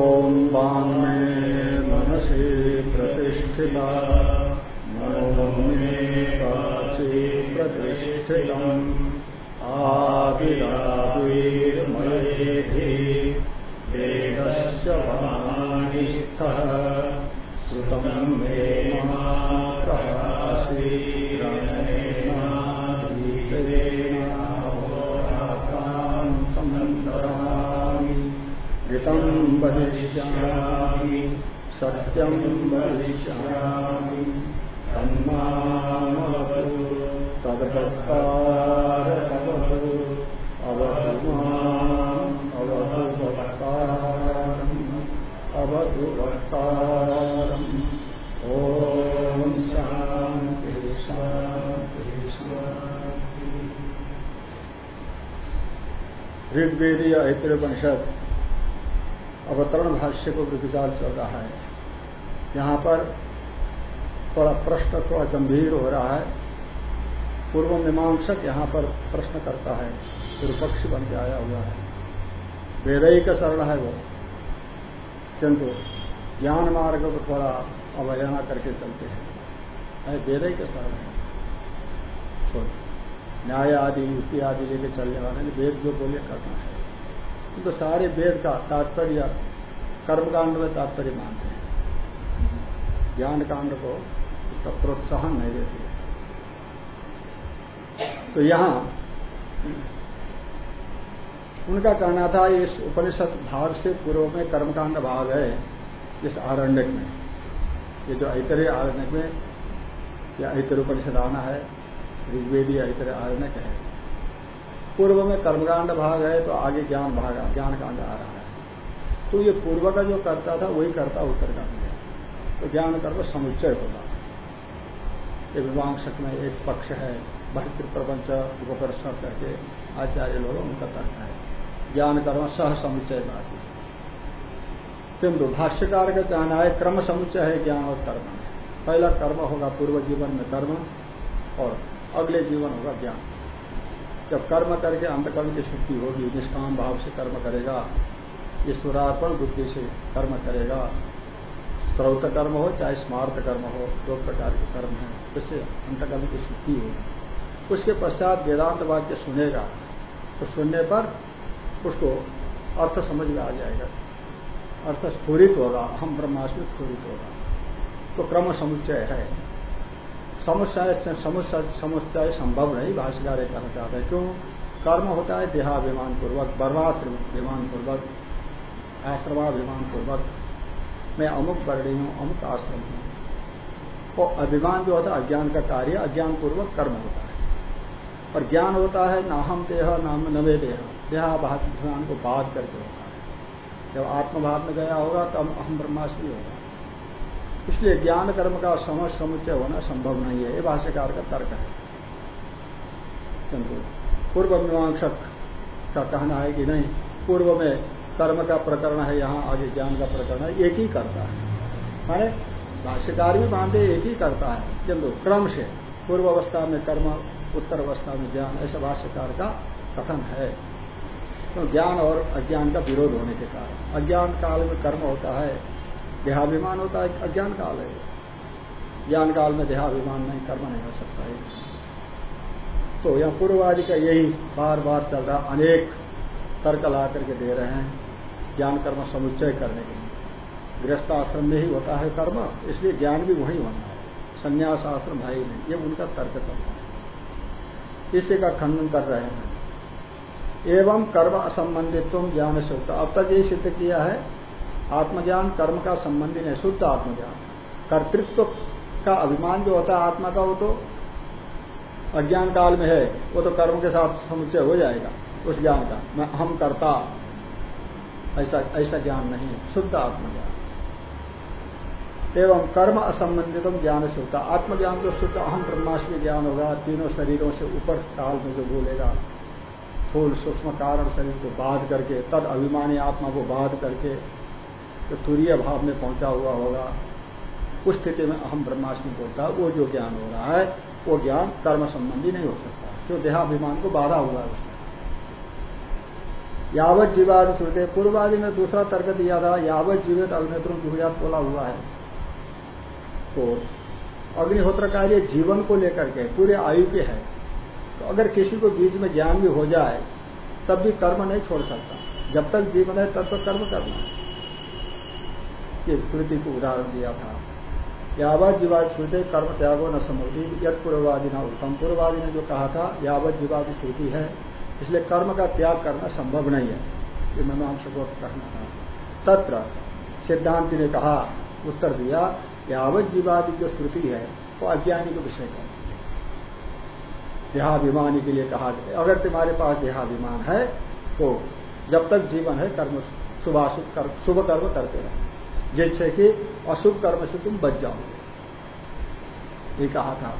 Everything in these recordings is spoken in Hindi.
ॐ वाङ्मे मनसि प्रतिष्ठिता। मे वाचि प्रतिष्ठितम् आविराविर्मयेधि वेदस्य वाणिस्थः श्रुतम् मे वदिष्यामि सत्यम् वदिष्यामि तन्मामवतु तद्वक्तारवतु अवतु अवतरण भाष्य को विचार चल रहा है। यहाँ पर थोड़ा प्रश्न थोड़ा गंभीर हो रहा है। पूर्व मीमांसक यहाँ पर प्रश्न करता है पूर्व पक्ष बन के आया हुआ है। वेदई का शरण है वो। किंतु ज्ञान मार्ग को थोड़ा अवहेलना करके चलते हैं। वेदई का शरण है। तो न्याय आदि, युक्ति आदि लेके चलने वाले, वेद जो बोले करना है। तो सारे वेद का तात्पर्य कर्मकांड में तात्पर्य मानते हैं। ज्ञान कांड को उसका प्रोत्साहन नहीं देते तो यहाँ उनका कहना था, इस उपनिषद भाग से पूर्व में कर्मकांड भाग है, इस आरण्यक में। ये जो ऐतरे आरण्यक में या ऐतर उपनिषद आना है ऋग्वेदी ऐतरे आरण्यक है। पूर्व में कर्मकांड भाग है तो आगे ज्ञान भाग ज्ञान कांड आ रहा है। तो ये पूर्व का जो करता था, वही करता उत्तरकांड है। तो ज्ञान कर्म समुच्चय होगा। ये विवांशक में एक पक्ष है भक्ति प्रपंच उपकर्षण करके आचार्य लोग उनका तर्क है। ज्ञान कर्म सह समुच्चय बात किंतु भाष्यकार का कहना है क्रम समुच्चय है ज्ञान और कर्म पहला कर्म होगा पूर्व जीवन में कर्म, और अगले जीवन होगा ज्ञान। जब कर्म करके अंतकर्म की शुद्धि होगी, निष्काम भाव से कर्म करेगा ईश्वरार्पण बुद्धि से कर्म करेगा। स्रोत कर्म हो, चाहे स्मार्त कर्म हो, दो प्रकार के कर्म है। जिससे अंतकर्म की शुद्धि होगी। उसके पश्चात वेदांत वाक्य सुनेगा तो सुनने पर उसको अर्थ समझ में आ जाएगा। अर्थ स्फूरित होगा हम ब्रह्मास्मि स्फूरित होगा। तो क्रम समुच्चय है। समस्या समस्या संभव नहीं, भाष्यकार कहना चाहते हैं। क्यों? कर्म होता है देहाभिमान पूर्वक वर्णाश्रमाभिमान पूर्वक आश्रमाभिमान पूर्वक मैं अमुक वर्णी हूँ, अमुक आश्रम हूँ। और अभिमान जो होता है, अज्ञान का कार्य अज्ञान पूर्वक कर्म होता है। और ज्ञान होता है, न हम देह नाम नवे देह। देहाभिमान को बाध करके होता है। जब आत्मभाव में गया होगा, तब अहम ब्रह्मास्मि होगा। इसलिए ज्ञान कर्म का समझ समुच्चय होना संभव नहीं है। ये भाष्यकार का तर्क है। किंतु पूर्व मीमांसक का कहना है कि नहीं, पूर्व में कर्म का प्रकरण है, यहाँ आगे ज्ञान का प्रकरण है, एक ही करता है। माने भाष्यकार भी मानते एक ही करता है। किंतु क्रम से पूर्व अवस्था में कर्म, उत्तर अवस्था में ज्ञान, ऐसा भाष्यकार का कथन है। तो ज्ञान और अज्ञान का विरोध होने के कारण, अज्ञान काल में कर्म होता है, देहाभिमान होता है, अज्ञान काल है। ज्ञान काल में देहाभिमान नहीं, कर्म नहीं हो सकता है। तो यह पूर्ववादी का यही बार बार चल रहा, अनेक तर्क ला करके दे रहे हैं। ज्ञान कर्म समुच्चय करने के लिए। गृहस्थ आश्रम में ही होता है कर्म, इसलिए ज्ञान भी वही होना है। संन्यास आश्रम है ही नहीं, ये उनका तर्क चलता है इसी का खंडन कर रहे हैं। एवं कर्म असंबंधित्व ज्ञान होता अब तक यही सिद्ध किया है, आत्मज्ञान कर्म का संबंधी नहीं, शुद्ध आत्मज्ञान। कर्तृत्व का अभिमान जो होता है आत्मा का, वो तो अज्ञान काल में है, वो तो कर्म के साथ समुचय हो जाएगा, उस ज्ञान का। मैं हम करता ऐसा ऐसा ज्ञान नहीं है। शुद्ध आत्मज्ञान। एवं कर्म असंबंधित ज्ञान होता आत्मज्ञान तो शुद्ध, अहम ब्रह्माष्टमी ज्ञान होगा। तीनों शरीरों से ऊपर काल में जो बोलेगा, फूल, सूक्ष्म कारण शरीर को बाध करके, तद अभिमानी आत्मा को बाध करके जो तुरीय भाव में पहुँचा हुआ होगा, उस स्थिति में अहम ब्रह्माष्टमी बोलता है, वो जो ज्ञान हो रहा है, वो ज्ञान कर्म संबंधी नहीं हो सकता। जो देहाभिमान को बाधा हुआ है उसमें। यावत जीवादि श्रुते पूर्वादि ने दूसरा तर्क दिया था, यावत जीवित अग्निहोत्र जुहुयात बोला हुआ है। तो अग्निहोत्र कार्य जीवन को लेकर के पूरे आयु के है। तो अगर किसी को बीच में ज्ञान भी हो जाए, तब भी कर्म नहीं छोड़ सकता। जब तक जीवन है, तब तक कर्म करना ये स्मृति को उदाहरण दिया था। यावत जीवाद श्रुति कर्म त्यागो न समृद्धि यद पूर्ववादी न उत्तम। पूर्ववादी ने जो कहा था, यावत जीवादी श्रुति है इसलिए कर्म का त्याग करना संभव नहीं है। ये मीमांसा को कहना था। तत्र सिद्धांति ने कहा, उत्तर दिया, यावत जीवादी जो श्रुति है, वो अज्ञानी को विषय कर। देहाभिमानी के लिए कहा अगर तुम्हारे पास देहाभिमान है तो जब तक जीवन है, कर्म शुभाशुभ कर्म शुभ कर्म करते रहे। जैसे कि अशुभ कर्म से तुम बच जाओगे। ये कहा था।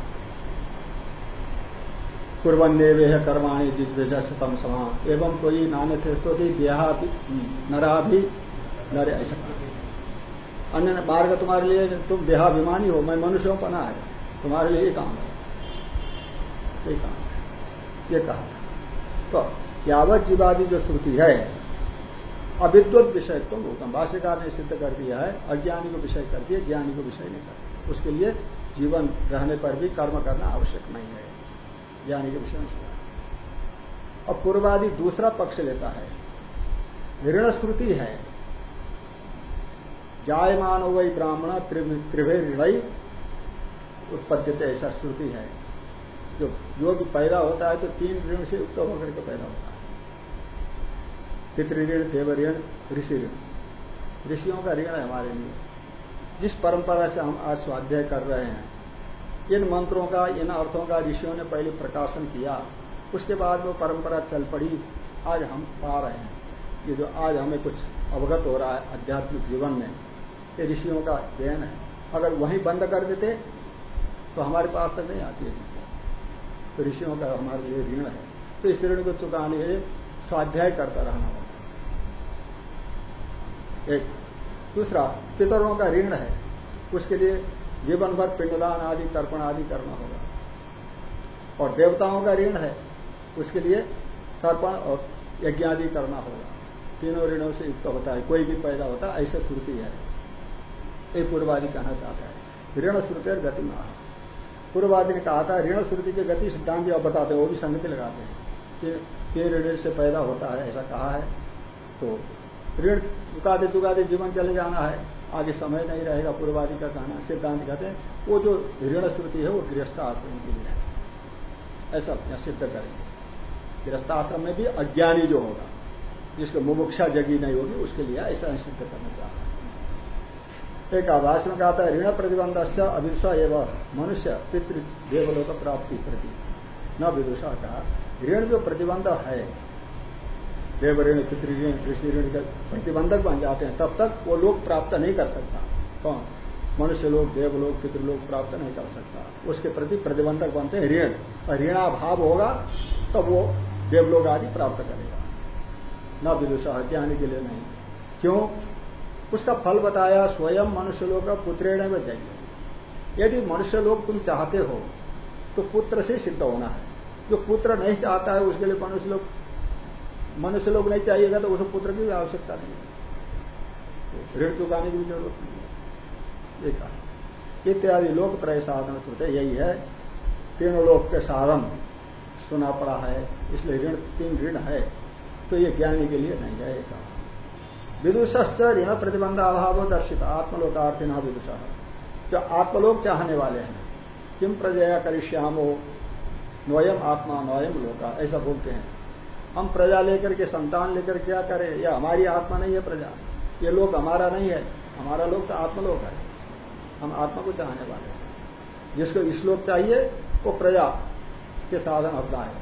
कुरबन्ने वे कर्माणी जिस तम समा। एवं कोई नाने थे देहा नरा भी नरे ऐसा। अन्य मार्ग तुम्हारे लिए तुम देहाभिमानी हो, मैं मनुष्यों पना है तुम्हारे लिए ये काम है। ये काम ये कहा तो यावत जीवादी जो श्रुति है, अविद्वत विषय तो भूतम। भाष्यकार ने सिद्ध कर दिया है, अज्ञानी को विषय कर दिया, ज्ञानी को विषय नहीं करती उसके लिए जीवन रहने पर भी कर्म करना आवश्यक नहीं है। ज्ञानी के विषय में अब पूर्वादि दूसरा पक्ष लेता है। ऋण श्रुति है। जायमान वही ब्राह्मण त्रिभे ऋण उत्पद्यते ऐसा श्रुति है। जो जो भी पैदा होता है तो तीन ऋण से युक्त होकर के पैदा होता है। पितृऋण, देवऋण ऋषि ऋण ऋषियों का ऋण है हमारे लिए। जिस परंपरा से हम आज स्वाध्याय कर रहे हैं इन मंत्रों का इन अर्थों का ऋषियों ने पहले प्रकाशन किया, उसके बाद वो परंपरा चल पड़ी, आज हम पा रहे हैं। ये जो आज हमें कुछ अवगत हो रहा है आध्यात्मिक जीवन में, ये ऋषियों का देन है। अगर वहीं बंद कर देते तो हमारे पास तक नहीं आती है। तो ऋषियों का हमारे लिए ऋण है। तो इस ऋण को चुकाने के लिए स्वाध्याय करता रहना होगा एक दूसरा, पितरों का ऋण है। उसके लिए जीवन भर पिंडदान आदि, तर्पण आदि करना होगा। और देवताओं का ऋण है, उसके लिए तर्पण और यज्ञ आदि करना होगा। तीनों ऋणों से युक्त होता है, कोई भी पैदा होता है, ऐसे श्रुति है। ये पूर्वादि कहना चाहता है, ऋण श्रुति और गति में पूर्वादि ने कहा था, ऋण श्रुति की गति सिद्धांत अब बताते हैं, वो भी संगति लगाते हैं कि तीन ऋण से पैदा होता है, ऐसा कहा है। तो ऋण चुकाते चुकाते जीवन चले जाना है। आगे समय नहीं रहेगा, पूर्वादि का कहना, सिद्धांत कहते हैं, वो जो ऋण श्रुति है, वो गृहस्थ आश्रम के लिए ऐसा सिद्ध करेंगे। गृहस्थ आश्रम में भी अज्ञानी जो होगा, जिसको मुमुक्षा जगी नहीं होगी, उसके लिए ऐसा सिद्ध करना चाह रहा है। एक आभाष में कहा था, ऋण प्रतिबंध अविश्वा एवं मनुष्य पितृ देवलोक प्राप्ति प्रति। न विदुषा कहा, ऋण जो प्रतिबंध है देव ऋण ऋषि ऋण का प्रतिबंधक बन जाते हैं। तब तक वो लोग प्राप्त नहीं कर सकता। कौन? मनुष्य लोग देवलोग पितृलोक प्राप्त नहीं कर सकता। उसके प्रति प्रतिबंधक बनते हैं ऋण। और ऋणाभाव होगा, तब वो देवलोग आदि प्राप्त करेगा। न विदुषा ज्ञानी के लिए नहीं। क्यों? उसका फल बताया, स्वयं मनुष्य लोग का पुत्रेण में जाइए यदि मनुष्य लोग तुम चाहते हो तो पुत्र से सिद्ध होना है। जो पुत्र नहीं चाहता है, उसके लिए मनुष्य लोग मनुष्य लोग नहीं चाहिएगा तो उसे पुत्र की भी आवश्यकता नहीं है। ऋण चुकाने की भी ज़रूरत नहीं है। कहा। इत्यादि लोक त्रय साधन सुनते यही है। तीनों लोक के साधन सुना पड़ा है, इसलिए ऋण, तीन ऋण है। तो ये ज्ञानी के लिए नहीं है एक विदुष ऋण प्रतिबंध अभाव दर्शित आत्मलोकार्थी न विदुष जो आत्मलोक चाहने वाले हैं किम प्रजया करिष्यामो, नोयम आत्मा, नोयम लोका, ऐसा बोलते हैं। हम प्रजा लेकर के, संतान लेकर क्या करें? यह हमारी आत्मा नहीं है प्रजा। ये लोग हमारा नहीं है। हमारा लोग तो आत्मलोक है। हम आत्मा को चाहने वाले हैं। जिसको इसलोक चाहिए, वो प्रजा के साधन अपना है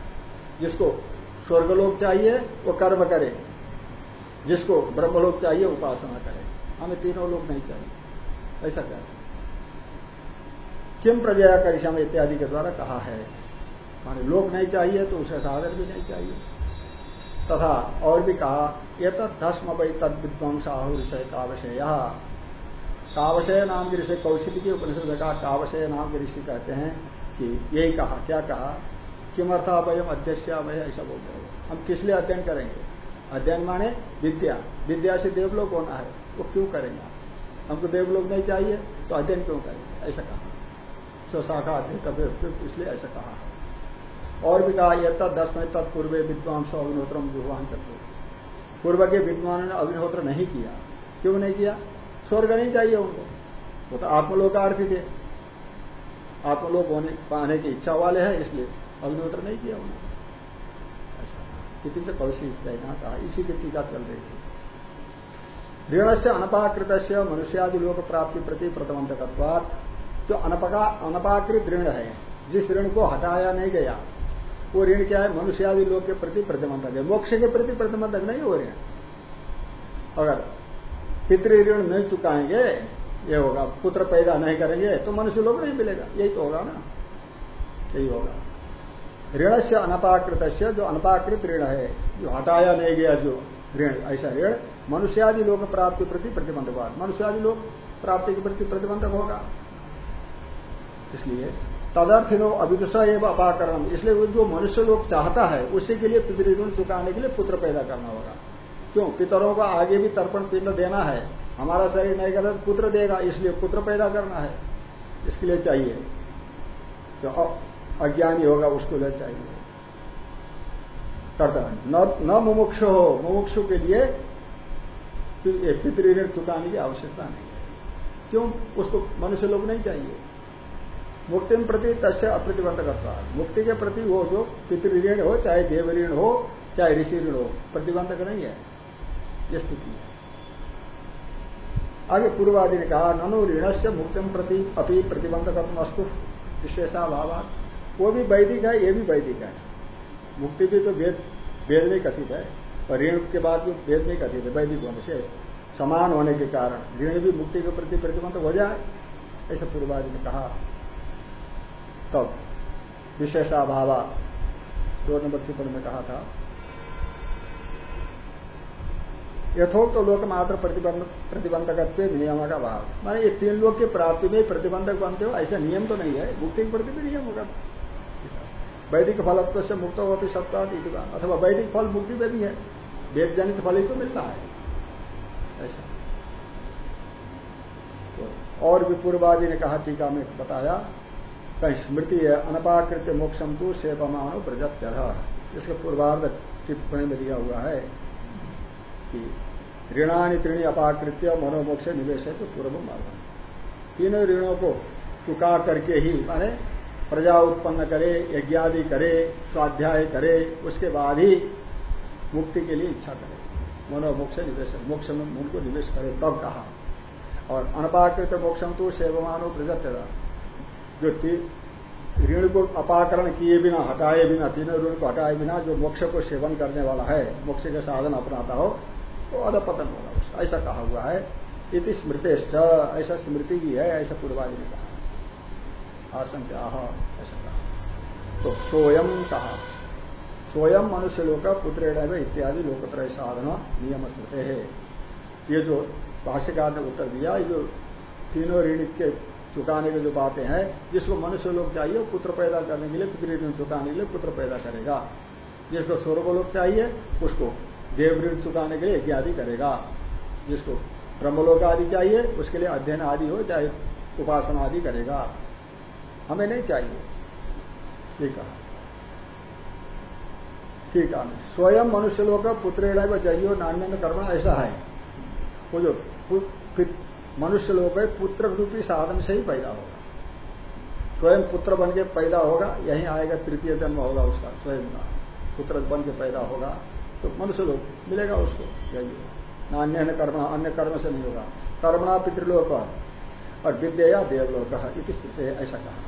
जिसको स्वर्गलोक चाहिए, वो कर्म करे। जिसको ब्रह्मलोक चाहिए, उपासना करे। हमें तीनों लोग नहीं चाहिए। ऐसा कहते किम प्रजया करिशम इत्यादि के द्वारा कहा है। माने लोग नहीं चाहिए तो उसे साधन भी नहीं चाहिए। तथा और भी कहा ये तस्म वही तद विध्वंस आहु ऋषय कावशय कावशय नाम के ऋषि कौशिक की उपनिषद कहा कावशय नाम के ऋषि कहते हैं कि यही कहा, क्या कहा? किमर्था वयम अध्यक्ष वह ऐसा बोलते हैं। हम किस लिए अध्ययन करेंगे? अध्ययन माने विद्या। विद्या से देवलोक होना है, वो क्यों करेंगे हमको देवलोक नहीं चाहिए तो अध्ययन क्यों करेंगे? ऐसा कहा। स्वशाखा अध्ययन कभी इसलिए ऐसा कहा और भी कहा यह दस में तत्पूर्व विद्वांस अग्निहोत्र जुहान सकते पूर्व के विद्वान ने अग्निहोत्र नहीं किया। क्यों नहीं किया? स्वर्ग नहीं चाहिए उनको। वो तो आत्मलोकार्थी थे। आत्मलोक होने, पाने की इच्छा वाले हैं, इसलिए अग्निहोत्र नहीं किया उन्होंने। से कौशी कहना कहा इसी की टीका चल रही थी। ऋण से अनपाकृत मनुष्यादि लोक प्राप्ति प्रति प्रतिबंधकत्वात जो अनपका, अनपाकृत ऋण है, जिस ऋण को हटाया नहीं गया वो ऋण क्या है? मनुष्यादि लोग के प्रति प्रतिबंधक है। मोक्ष के प्रति प्रतिबंधक नहीं हो ऋण अगर पितृ ऋण नहीं चुकाएँगे, ये होगा, पुत्र पैदा नहीं करेंगे तो मनुष्य लोग नहीं मिलेगा। यही तो होगा ना? यही होगा। ऋण से अनपाकृत से जो अनपाकृत ऋण है, जो हटाया नहीं गया जो ऋण, ऐसा ऋण, मनुष्यादि लोग प्राप्ति प्रति प्रतिबंधक मनुष्यादि लोग प्राप्ति के प्रति प्रतिबंधक होगा। इसलिए तदर्थिनो अविदुषा एवं अपाकरण इसलिए जो मनुष्य लोग चाहता है उसी के लिए पितृण चुकाने के लिए पुत्र पैदा करना होगा। क्यों? पितरों को आगे भी तर्पण पिंड देना है। हमारा शरीर नहीं करता तो पुत्र देगा इसलिए पुत्र पैदा करना है। इसके लिए चाहिए। जो अज्ञानी होगा उसको लिए चाहिए। करता न, मुमुक्ष। हो मुमुक्षु के लिए पितृ ऋण चुकाने की आवश्यकता नहीं है। क्यों? उसको मनुष्य लोग नहीं चाहिए। मुक्ति प्रति तस्य अप्रतिबंध करता मुक्ति के प्रति वो जो पितृण हो, चाहे देव ऋण हो, चाहे ऋषि ऋण हो प्रतिबंधक नहीं है। ये स्थिति है। आगे पूर्वादि ने कहा, ननु ऋण से मुक्ति प्रति अपनी प्रतिबंधक अस्तु विशेषाभाव वो भी वैदिक है, ये भी वैदिक है। मुक्ति भी तो वेद वेद में कथित है, और ऋण के बाद भी वेद में कथित है, वैदिक होने से समान होने के कारण ऋण भी मुक्ति के प्रति प्रतिबंध हो जाए, ऐसा पूर्वादि ने कहा। तब विशेषाभावा दो नंबर टिप्पणी में कहा था। यथोक्त तो लोक मात्र प्रतिबंध प्रतिबंधक नियम का भाव। माने ये तीन लोग की प्राप्ति में प्रतिबंधक बनते हो, ऐसा नियम तो नहीं है। मुक्ति के प्रति भी नियम होगा। वैदिक फलत्व से मुक्त हो भी सत्ता अथवा वैदिक फल मुक्ति में भी है। वेद जनित फल ही तो मिलता है। ऐसा। तो और भी पूर्वादि ने कहा, टीका में बताया कहीं स्मृति है अनपाकृत मोक्षम तो सेवमानो ब्रजत्यध इसके पूर्वार्ध टिप्पणी में दिया हुआ है कि ऋणानि त्रिणी अपाकृत्य मनोमोक्ष निवेश है तो पूर्व मार्ग तीनों ऋणों को चुका करके ही, माने प्रजा उत्पन्न करे, यज्ञादि करे, स्वाध्याय करे, उसके बाद ही मुक्ति के लिए इच्छा करे। मनोमोक्ष निवेश, मोक्ष में उनको निवेश करे, तब कहा। और अनपाकृत मोक्षम तो सेवमानो प्रजत्यता जो ऋण को अपाकरण किए बिना, हटाए बिना, तीनों ऋण को हटाए बिना जो मोक्ष को सेवन करने वाला है, मोक्ष के साधन अपनाता हो तो अधपतन होगा उसका। ऐसा कहा हुआ है। इति स्मृतेश्च। ऐसा स्मृति भी है, ऐसा पूर्वादि ने कहा। आशंका ऐसा कहा। तो सोयम कहा। स्वयं मनुष्य लोक पुत्रेण इत्यादि लोकत्रय साधन, नियम स्मृति। है ये जो भाष्यकार ने उत्तर दिया, ये जो तीनों ऋण के चुकाने की जो बातें हैं, जिसको मनुष्य लोग चाहिए, पुत्र पैदा करने के लिए पितृ ऋण चुकाने के लिए पुत्र पैदा करेगा। जिसको स्वर्ग लोग चाहिए, उसको देव ऋण चुकाने के लिए यज्ञ आदि करेगा। जिसको ब्रह्मलोक आदि चाहिए, उसके लिए अध्ययन आदि हो, चाहे उपासना आदि करेगा। हमें नहीं चाहिए। ठीक है। ठीक है। स्वयं मनुष्य लोग का पुत्रेण व जइयो नान्य कर्म ऐसा है। वो जो मनुष्य लोग पुत्र रूपी साधन से ही पैदा होगा। स्वयं पुत्र बन के पैदा होगा, यही आएगा, तृतीय जन्म होगा उसका, स्वयं का। पुत्र बन के पैदा होगा तो मनुष्य लोग मिलेगा उसको, यही ना अन्य कर्म अन्य कर्म से नहीं होगा। कर्मणा पितृलोक और विद्या देवलोक स्थिति है, ऐसा कहा।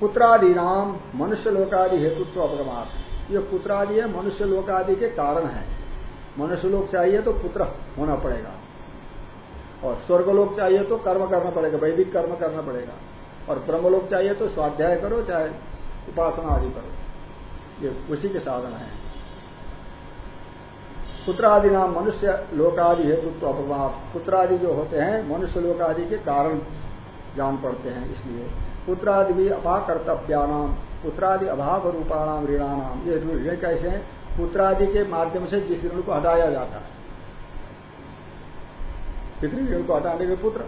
पुत्रादि नाम मनुष्य लोकादि हेतुत्व अपगमात। ये पुत्रादि है, मनुष्य लोकादि के कारण है। मनुष्य लोग चाहिए तो पुत्र होना पड़ेगा। और स्वर्गलोक चाहिए तो कर्म करना पड़ेगा, वैदिक कर्म करना पड़ेगा। और ब्रह्मलोक चाहिए तो स्वाध्याय करो, चाहे उपासना आदि करो। ये उसी के साधन है। पुत्रादि नाम मनुष्य लोकादि हेतुत्व अपवाद। पुत्रादि जो होते हैं, मनुष्य लोकादि के कारण जान पड़ते हैं, इसलिए पुत्रादि भी अभाव कर्तव्यानाम पुत्रादि अभाव रूपाणाम ऋणानाम। ये ऋण कैसे हैं? पुत्रादि के माध्यम से जिस ऋण को हटाया जाता है। पितृ ऋण को हटाने के पुत्र।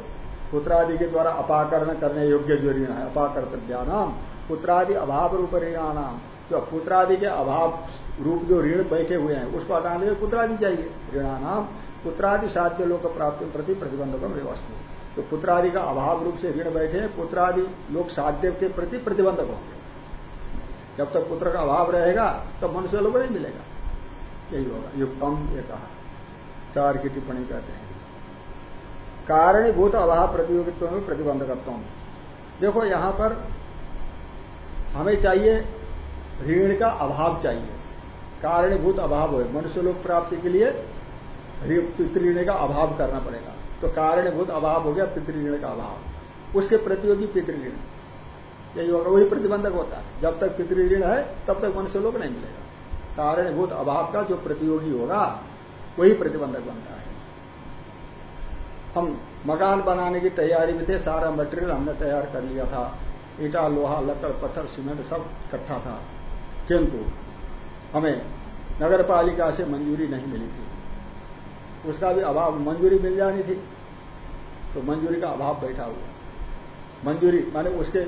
पुत्रादि के द्वारा अपाकरण करने योग्य जो ऋण है, अपाकर्तव्यानाम। पुत्रादि अभाव रूप ऋणानाम। जो पुत्रादि के अभाव रूप जो ऋण बैठे हुए हैं, उसको हटाने के पुत्रादि चाहिए, ऋणानाम। पुत्रादि साध्य लोक प्राप्ति प्रति प्रतिबंधकम व्यवस्था तो पुत्रादि का अभाव रूप से ऋण बैठे हैं, पुत्रादि लोग साध्य के प्रति प्रतिबंधक होंगे जब तक पुत्र का अभाव रहेगा, तब मनुष्य लोग नहीं मिलेगा। यही होगा। युक्तम ये कहा। चार की टिप्पणी कहते हैं। कारणीभूत अभाव प्रतियोगित्व में प्रतिबंधकत्व देखो, यहाँ पर हमें चाहिए ऋण का अभाव चाहिए। कारणीभूत अभाव हो। मनुष्य लोग प्राप्ति के लिए पितृण का अभाव करना पड़ेगा। तो कारणीभूत अभाव हो गया पितृण का अभाव। उसके प्रतियोगी पितृण यही होगा, वही प्रतिबंधक होता है। जब तक पितृण है, तब तक मनुष्य लोग नहीं मिलेगा। कारणभूत अभाव का जो प्रतियोगी होगा, वही प्रतिबंधक बनता है। हम मकान बनाने की तैयारी में थे, सारा मटेरियल हमने तैयार कर लिया था। ईटा, लोहा, लकड़, पत्थर, सीमेंट सब इकट्ठा था। किंतु हमें नगर पालिका से मंजूरी नहीं मिली थी। उसका भी अभाव मंजूरी मिल जानी थी तो मंजूरी का अभाव बैठा हुआ। मंजूरी, माने उसके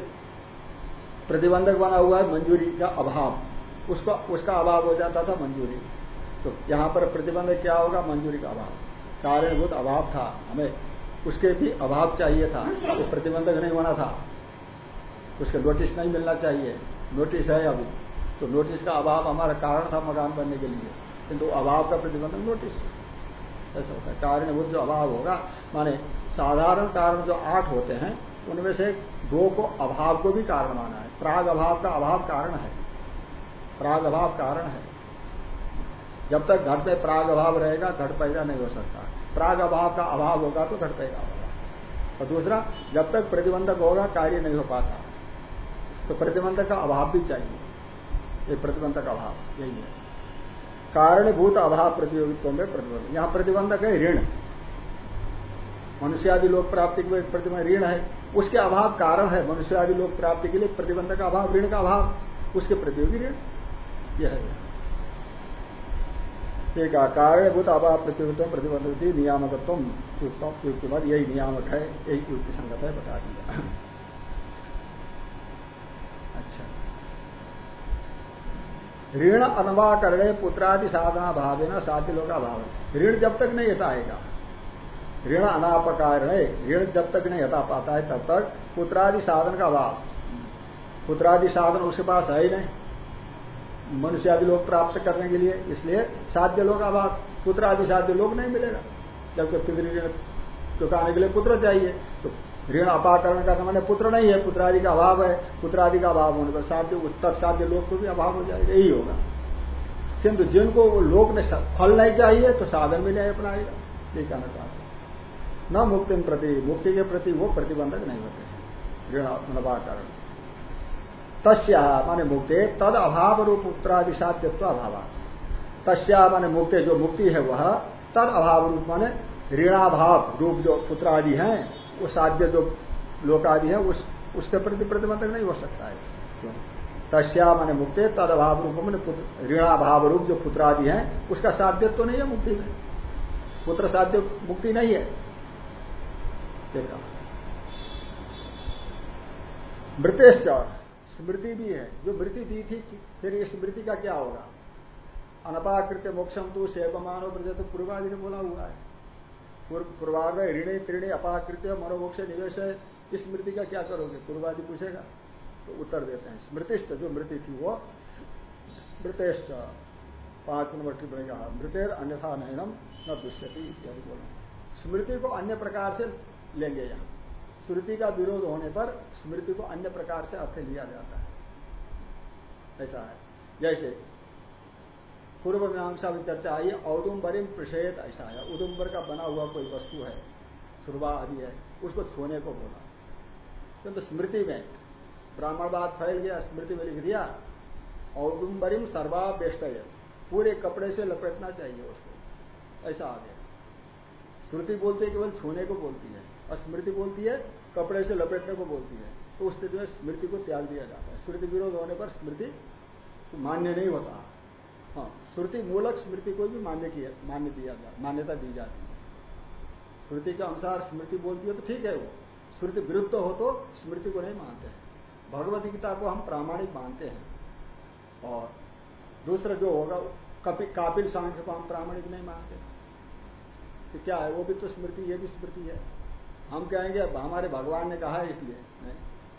प्रतिबंधक बना हुआ है मंजूरी का अभाव। उसका उसका अभाव हो जाता था मंजूरी। तो यहाँ पर प्रतिबंधक क्या होगा? मंजूरी का अभाव। कारणभूत अभाव था, हमें उसके भी अभाव चाहिए था, वो तो प्रतिबंधक नहीं होना था। उसके नोटिस नहीं मिलना चाहिए। नोटिस है अभी। तो नोटिस का अभाव हमारा कारण था मकान बनने के लिए। किंतु अभाव का प्रतिबंधक नोटिस ऐसा होता है। कारणभूत जो अभाव होगा, माने साधारण कारण जो आठ होते हैं, उनमें से दो को अभाव को भी कारण माना है। प्राग अभाव का अभाव कारण है। प्राग अभाव कारण है। जब तक घट में प्राग अभाव रहेगा, घट पैदा नहीं हो सकता। प्राग अभाव का अभाव होगा तो घट पैदा होगा। और दूसरा, जब तक प्रतिबंधक होगा, कार्य नहीं हो पाता। तो प्रतिबंधक का अभाव भी चाहिए। ये प्रतिबंधक अभाव, यही है। कारणभूत अभाव प्रतियोगित्व में प्रतिबंध यहाँ प्रतिबंधक है ऋण। मनुष्यादि लोक प्राप्ति के प्रतिबंध ऋण है। उसके अभाव कारण है। मनुष्यादि लोक प्राप्ति के लिए प्रतिबंधक अभाव, ऋण का अभाव। उसके प्रतियोगी ऋण, यह है। एक कारणभूत अभाव प्रतिबंध नियामकत्व युक्ति मत यही नियामक है, यही युक्ति संगत है, बता दिया। अच्छा। ऋण अनवाकरणे पुत्रादि साधना भाव ना साध्य लोग का भाव ऋण जब तक नहीं हटाएगा ऋण अनापकार ऋण जब तक नहीं हटा पाता है, तब तक पुत्रादि साधन का भाव पुत्रादि साधन उसके पास है ही नहीं। मनुष्यादि लोग प्राप्त करने के लिए, इसलिए साध्य लोग अभाव पुत्र आदि साध्य लोग नहीं मिलेगा। जबकि पितृ ऋण चुकाने के लिए पुत्र चाहिए तो ऋण अपाकरण का मैंने पुत्र नहीं है पुत्र आदि का अभाव है पुत्र आदि का अभाव होने पर साध्य तत्साध्य लोग को भी अभाव हो जाएगा, यही होगा। किंतु जिनको लोग ने फल नहीं चाहिए तो साधन भी नहीं अपनाएगा, ये कहना चाहते न मुक्ति प्रति, मुक्ति के प्रति वो प्रतिबंधक नहीं होते हैं, ऋण अपाकरण। तस्या माने मुक्ति, तद अभाव रूप पुत्रादि साध्यत्व अभाव। तस्या माने मुक्ति जो मुक्ति है वह, तद अभाव रूप माने ऋणाभाव, रूप जो पुत्रादि हैं, वो साध्य जो लोकादि है, उस, उसके प्रति प्रतिबंधक नहीं हो सकता है। क्यों तस्या मैंने मुक्ति, तद अभाव रूप में ऋणाभाव रूप जो पुत्रादि है, उसका साध्य तो नहीं है मुक्ति में। पुत्र साध्य मुक्ति नहीं है। देखा मृतेश्च स्मृति भी है। जो मृति दी थी, फिर ये स्मृति का क्या होगा? अनपाकृत्य मोक्षम तो सेवमानो तो पूर्वादि ने बोला हुआ है। पूर्वार्ध ऋणे त्रिणे, अपाकृत्य, मनोमोक्ष, निवेश है। स्मृति का क्या करोगे? पूर्वादि पूछेगा। तो उत्तर देते हैं। स्मृतिश्च, जो मृति थी वो मृतेश्च पाँच नंबर टिप्पणी कहा। मृतेर अन्यथा नयनम न दुष्यति इत्यादि बोला। स्मृति को अन्य प्रकार से लेंगे यहाँ। श्रुति का विरोध होने पर स्मृति को अन्य प्रकार से अर्थ लिया जाता है। ऐसा है। जैसे, पूर्व मीमांसा में चर्चा आई औदुम्बरिम प्रषेत ऐसा है। उदुम्बर का बना हुआ कोई वस्तु है, सुरवा आदि है, उसको छूने को बोला। किंतु तो स्मृति में ब्राह्मणवाद फैल गया, स्मृति में लिख दिया औदुम्बरिम सर्वा बेस्ट पूरे कपड़े से लपेटना चाहिए उसको। ऐसा आ गया। श्रुति बोलती केवल छूने को बोलती है, और स्मृति बोलती है कपड़े से लपेटने को बोलती है तो उस स्थिति में स्मृति को त्याग दिया जाता है। स्मृति विरोध होने पर स्मृति मान्य नहीं होता। हाँ श्रुति मूलक स्मृति को भी मान्य किया मान्य दिया मान्यता दी जाती है। श्रुति के अनुसार स्मृति बोलती है तो ठीक है वो। श्रुति विरुद्ध हो तो स्मृति को नहीं मानते हैं। भगवत गीता को हम प्रामाणिक मानते हैं। और दूसरा जो होगा कपि, कापिल सांख्य को हम प्रामाणिक नहीं मानते। तो क्या है वो भी तो स्मृति ये भी स्मृति है। हम कहेंगे हमारे भगवान ने कहा है? इसलिए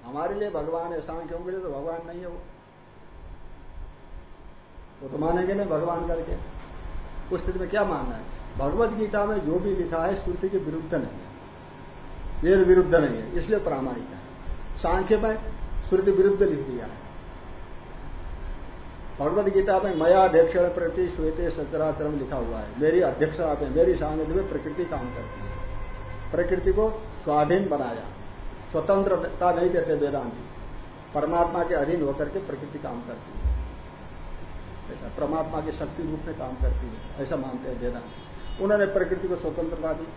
हमारे लिए भगवान है सांख्यों के लिए तो भगवान नहीं है वो। वो तो मानेंगे नहीं भगवान करके। उस स्थिति में क्या मानना है? भगवत गीता में जो भी लिखा है, श्रुति के विरुद्ध नहीं है। वेद विरुद्ध नहीं है, इसलिए प्रामाणिक है। सांख्य में श्रुति विरुद्ध लिख दिया है। भगवत गीता में मया अध्यक्षण प्रति श्वेते सचराचरम लिखा हुआ है। मेरी अध्यक्षता में मेरी सानिध्य में प्रकृति काम करती है। प्रकृति को स्वाधीन बनाया। स्वतंत्रता नहीं देते वेदांति। परमात्मा के अधीन होकर के प्रकृति काम करती है। ऐसा परमात्मा की शक्ति रूप में काम करती है, ऐसा मानते हैं वेदांति। उन्होंने प्रकृति को स्वतंत्रता दी।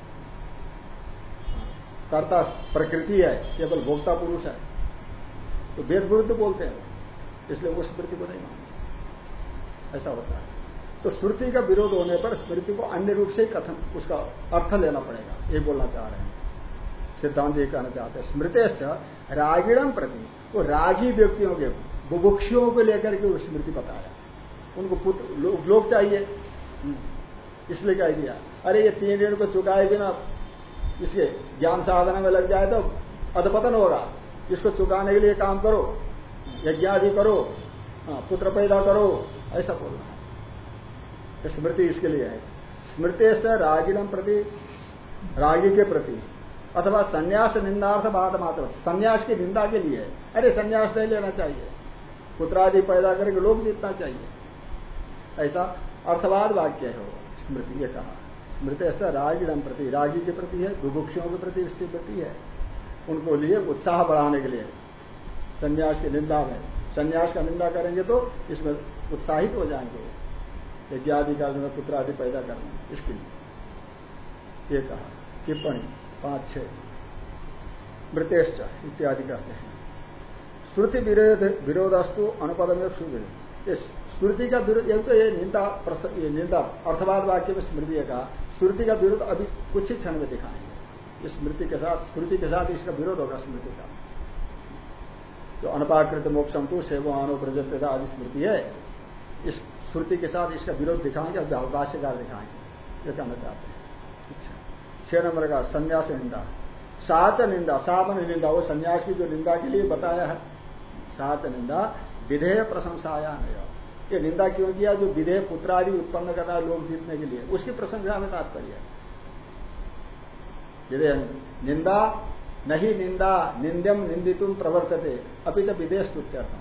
कर्ता प्रकृति है, केवल भोक्ता पुरुष है। तो वेद विरुद्ध बोलते हैं, इसलिए वो स्मृति को नहीं मानते। ऐसा होता है। तो श्रुति का विरोध होने पर स्मृति को अन्य रूप से कथन उसका अर्थ लेना पड़ेगा। ये बोलना चाह रहे हैं। सिद्धांत ये कहना चाहते हैं स्मृति रागिणम प्रति। वो रागी व्यक्तियों के बुभुक्षियों को लेकर के स्मृति बताया उनको पुत्र लोग चाहिए। हम्म। इसलिए कह दिया अरे ये तीन ऋण को चुकाए बिना इसके ज्ञान साधना में लग जाए तो अधपतन होगा इसको चुकाने के लिए काम करो यज्ञ आदि करो हाँ, पुत्र पैदा करो। ऐसा बोलना। स्मृति इसके लिए है। स्मृति से रागिणम प्रति, रागी के प्रति, अथवा संन्यास निंदार्थ बात मात्र। संन्यास की निंदा के लिए अरे संन्यास नहीं लेना चाहिए। पुत्रादि पैदा करके लोग जीतना चाहिए। ऐसा अर्थवाद वाक्य है वो, स्मृति, ये कहा। स्मृति ऐसा रागिणम प्रति, रागी के प्रति है, बुभुक्षियों के प्रति स्मृति है। उनको लिए उत्साह बढ़ाने के लिए। संन्यास की निंदा में, संन्यास का निंदा करेंगे तो इसमें उत्साहित हो जाएँगे। यज्ञादि का में पुत्र आदि पैदा करना, इसके लिए। ये कहा, टिप्पणी पाँच छह। मृतेश्च, इत्यादि कहते हैं। श्रुति विरोध, विरोधस्तु अनुपद में इस श्रुति का विरोध ये तो ये निंदा ये निंदा, अर्थवाद वाक्य में स्मृति का श्रुति का विरोध अभी कुछ ही क्षण में दिखाएँगे। इस स्मृति के साथ, श्रुति के साथ इसका विरोध होगा स्मृति का। जो अनपाकृत मोक्षम तो सेवानो प्रजत आदि स्मृति है, इस श्रुति के साथ इसका विरोध दिखाएँगे और भाष्यकार दिखाएँगे। ये कहना चाहते हैं। अच्छा। छह नंबर का संन्यास निंदा। सात निंदा। सावन निंदा। वो संन्यास की जो निंदा के लिए बताया है। सात निंदा। विधेय प्रशंसाया ये निंदा क्यों किया? जो विधेय पुत्र आदि उत्पन्न करना है लोग जीतने के लिए। उसकी प्रशंसा में तात्पर्य विधेय निंदा। नहीं निंदा। निंदम निंदितुम प्रवर्तते। अभी तो विदेश स्तुत्यर्थम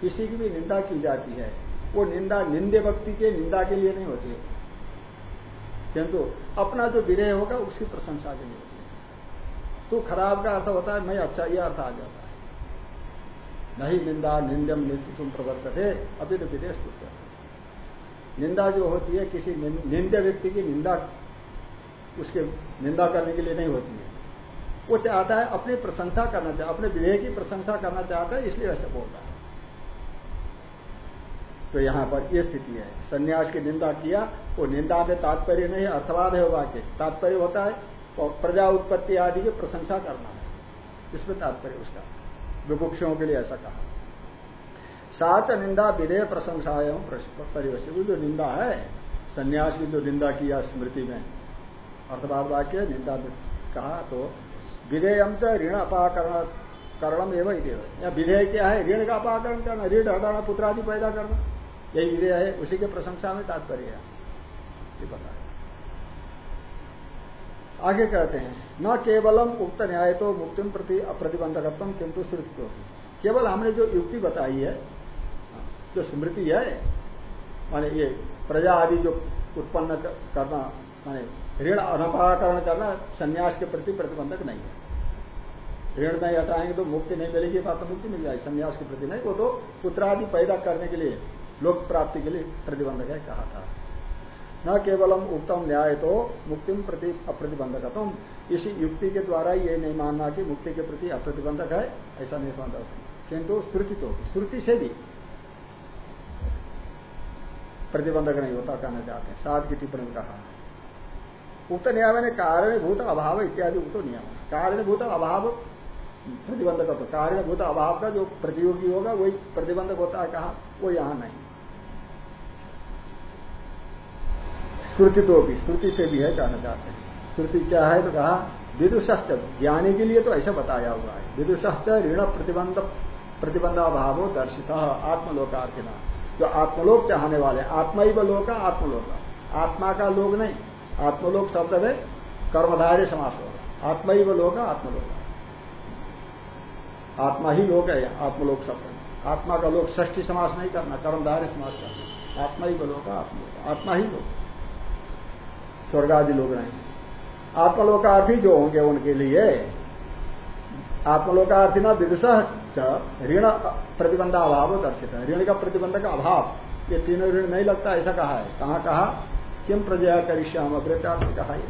किसी की भी निंदा की जाती है। वो निंदा, निंदे व्यक्ति के, निंदा के लिए नहीं होती है। किंतु अपना जो विधेय होगा, उसकी प्रशंसा के लिए होती है। तो खराब का अर्थ होता है, मैं अच्छा ये अर्थ आ जाता है। नहीं निंदा निंदम नित्य तुम प्रवर्तते अभी तो विदेश निंदा जो होती है, किसी निंदे व्यक्ति की निंदा, उसके निंदा करने के लिए नहीं होती है। वो चाहता है, अपनी प्रशंसा करना चाहता अपने विधेय की प्रशंसा करना चाहता है, इसलिए ऐसे बोल रहा है। तो यहाँ पर यह स्थिति है। संन्यास की निंदा किया, वो निंदा में तात्पर्य नहीं, अर्थवाद है वाक्य। तात्पर्य होता है प्रजा उत्पत्ति आदि की प्रशंसा करना है। इसमें तात्पर्य उसका। विभुक्षों के लिए ऐसा कहा। साच निंदा विधेय प्रशंसाएँ परिवेश वो जो निंदा है, सन्यास की जो निंदा किया स्मृति में, अर्थवाद वाक्य, निंदा कहा तो विधेयम से ऋण अपाकरण करणम एवं विधेय क्या है? ऋण का अपाकरण करना, ऋण हटाना, पुत्रादि पैदा करना। यही विधेय है, उसी के प्रशंसा में तात्पर्य है। ये बताया आगे कहते हैं, न केवलम उक्त न्याय तो मुक्ति प्रति अप्रतिबंधकत्व किंतु श्रुति को केवल हमने जो युक्ति बताई है, जो स्मृति है, माने ये प्रजा आदि जो उत्पन्न करना, माने ऋण अनपाकरण करना संन्यास के प्रति प्रतिबंधक नहीं है। ऋण नहीं हटाएँगे तो मुक्ति नहीं मिलेगी बात मुक्ति मिल जाएगी, संन्यास के प्रति नहीं, वो तो पुत्रादि पैदा करने के लिए लोक प्राप्ति के लिए प्रतिबंधक है, कहा था। न केवलम उत्तम न्याय तो मुक्ति प्रति अप्रतिबंधकतम इसी युक्ति के द्वारा ये नहीं मानना कि मुक्ति के प्रति अप्रतिबंधक है, ऐसा नहीं मानता किंतु श्रुति तो श्रुति से भी प्रतिबंधक नहीं होता, कहना चाहते हैं। सात की टिप्पणी कहा उक्त न्याय ने कारणभूत अभाव इत्यादि उक्त नियम कारणभूत अभाव प्रतिबंधक कारणभूत अभाव का जो प्रतियोगी होगा, वही प्रतिबंधक होता है, कहा। वो यहाँ नहीं। श्रुति तो भी, श्रुति से भी है कहना चाहते हैं। श्रुति क्या है? तो कहा विदुष्च ज्ञानी के लिए तो ऐसा बताया हुआ है। विदुष्च ऋण प्रतिबंध, प्रतिबंधाभाव दर्शित, आत्मलोकार्थिना। जो आत्मलोक चाहने वाले आत्मा ही लोक, आत्मलोक। आत्मा का लोग नहीं, आत्मलोक शब्द में कर्मधार्य समास होगा आत्मा ही लोक, आत्मलोक। आत्मा ही लोक है, आत्मलोक शब्द आत्मा का लोक ष्ठी समास नहीं करना, कर्मधार्य समास करना। आत्मा ही लोक, आत्मलोक। आत्मा ही लोक। स्वर्ग आदि लोग नहीं आत्मलोकार्थी जो होंगे उनके लिए, आत्मलोकार्थी न विदुष ऋण प्रतिबंध अभाव दर्शित है। ऋण का प्रतिबंध का अभाव, ये तीनों ऋण नहीं लगता, ऐसा कहा है। कहा कहा? किम प्रजया करिष्याम? अवृत्यार्थ कहा है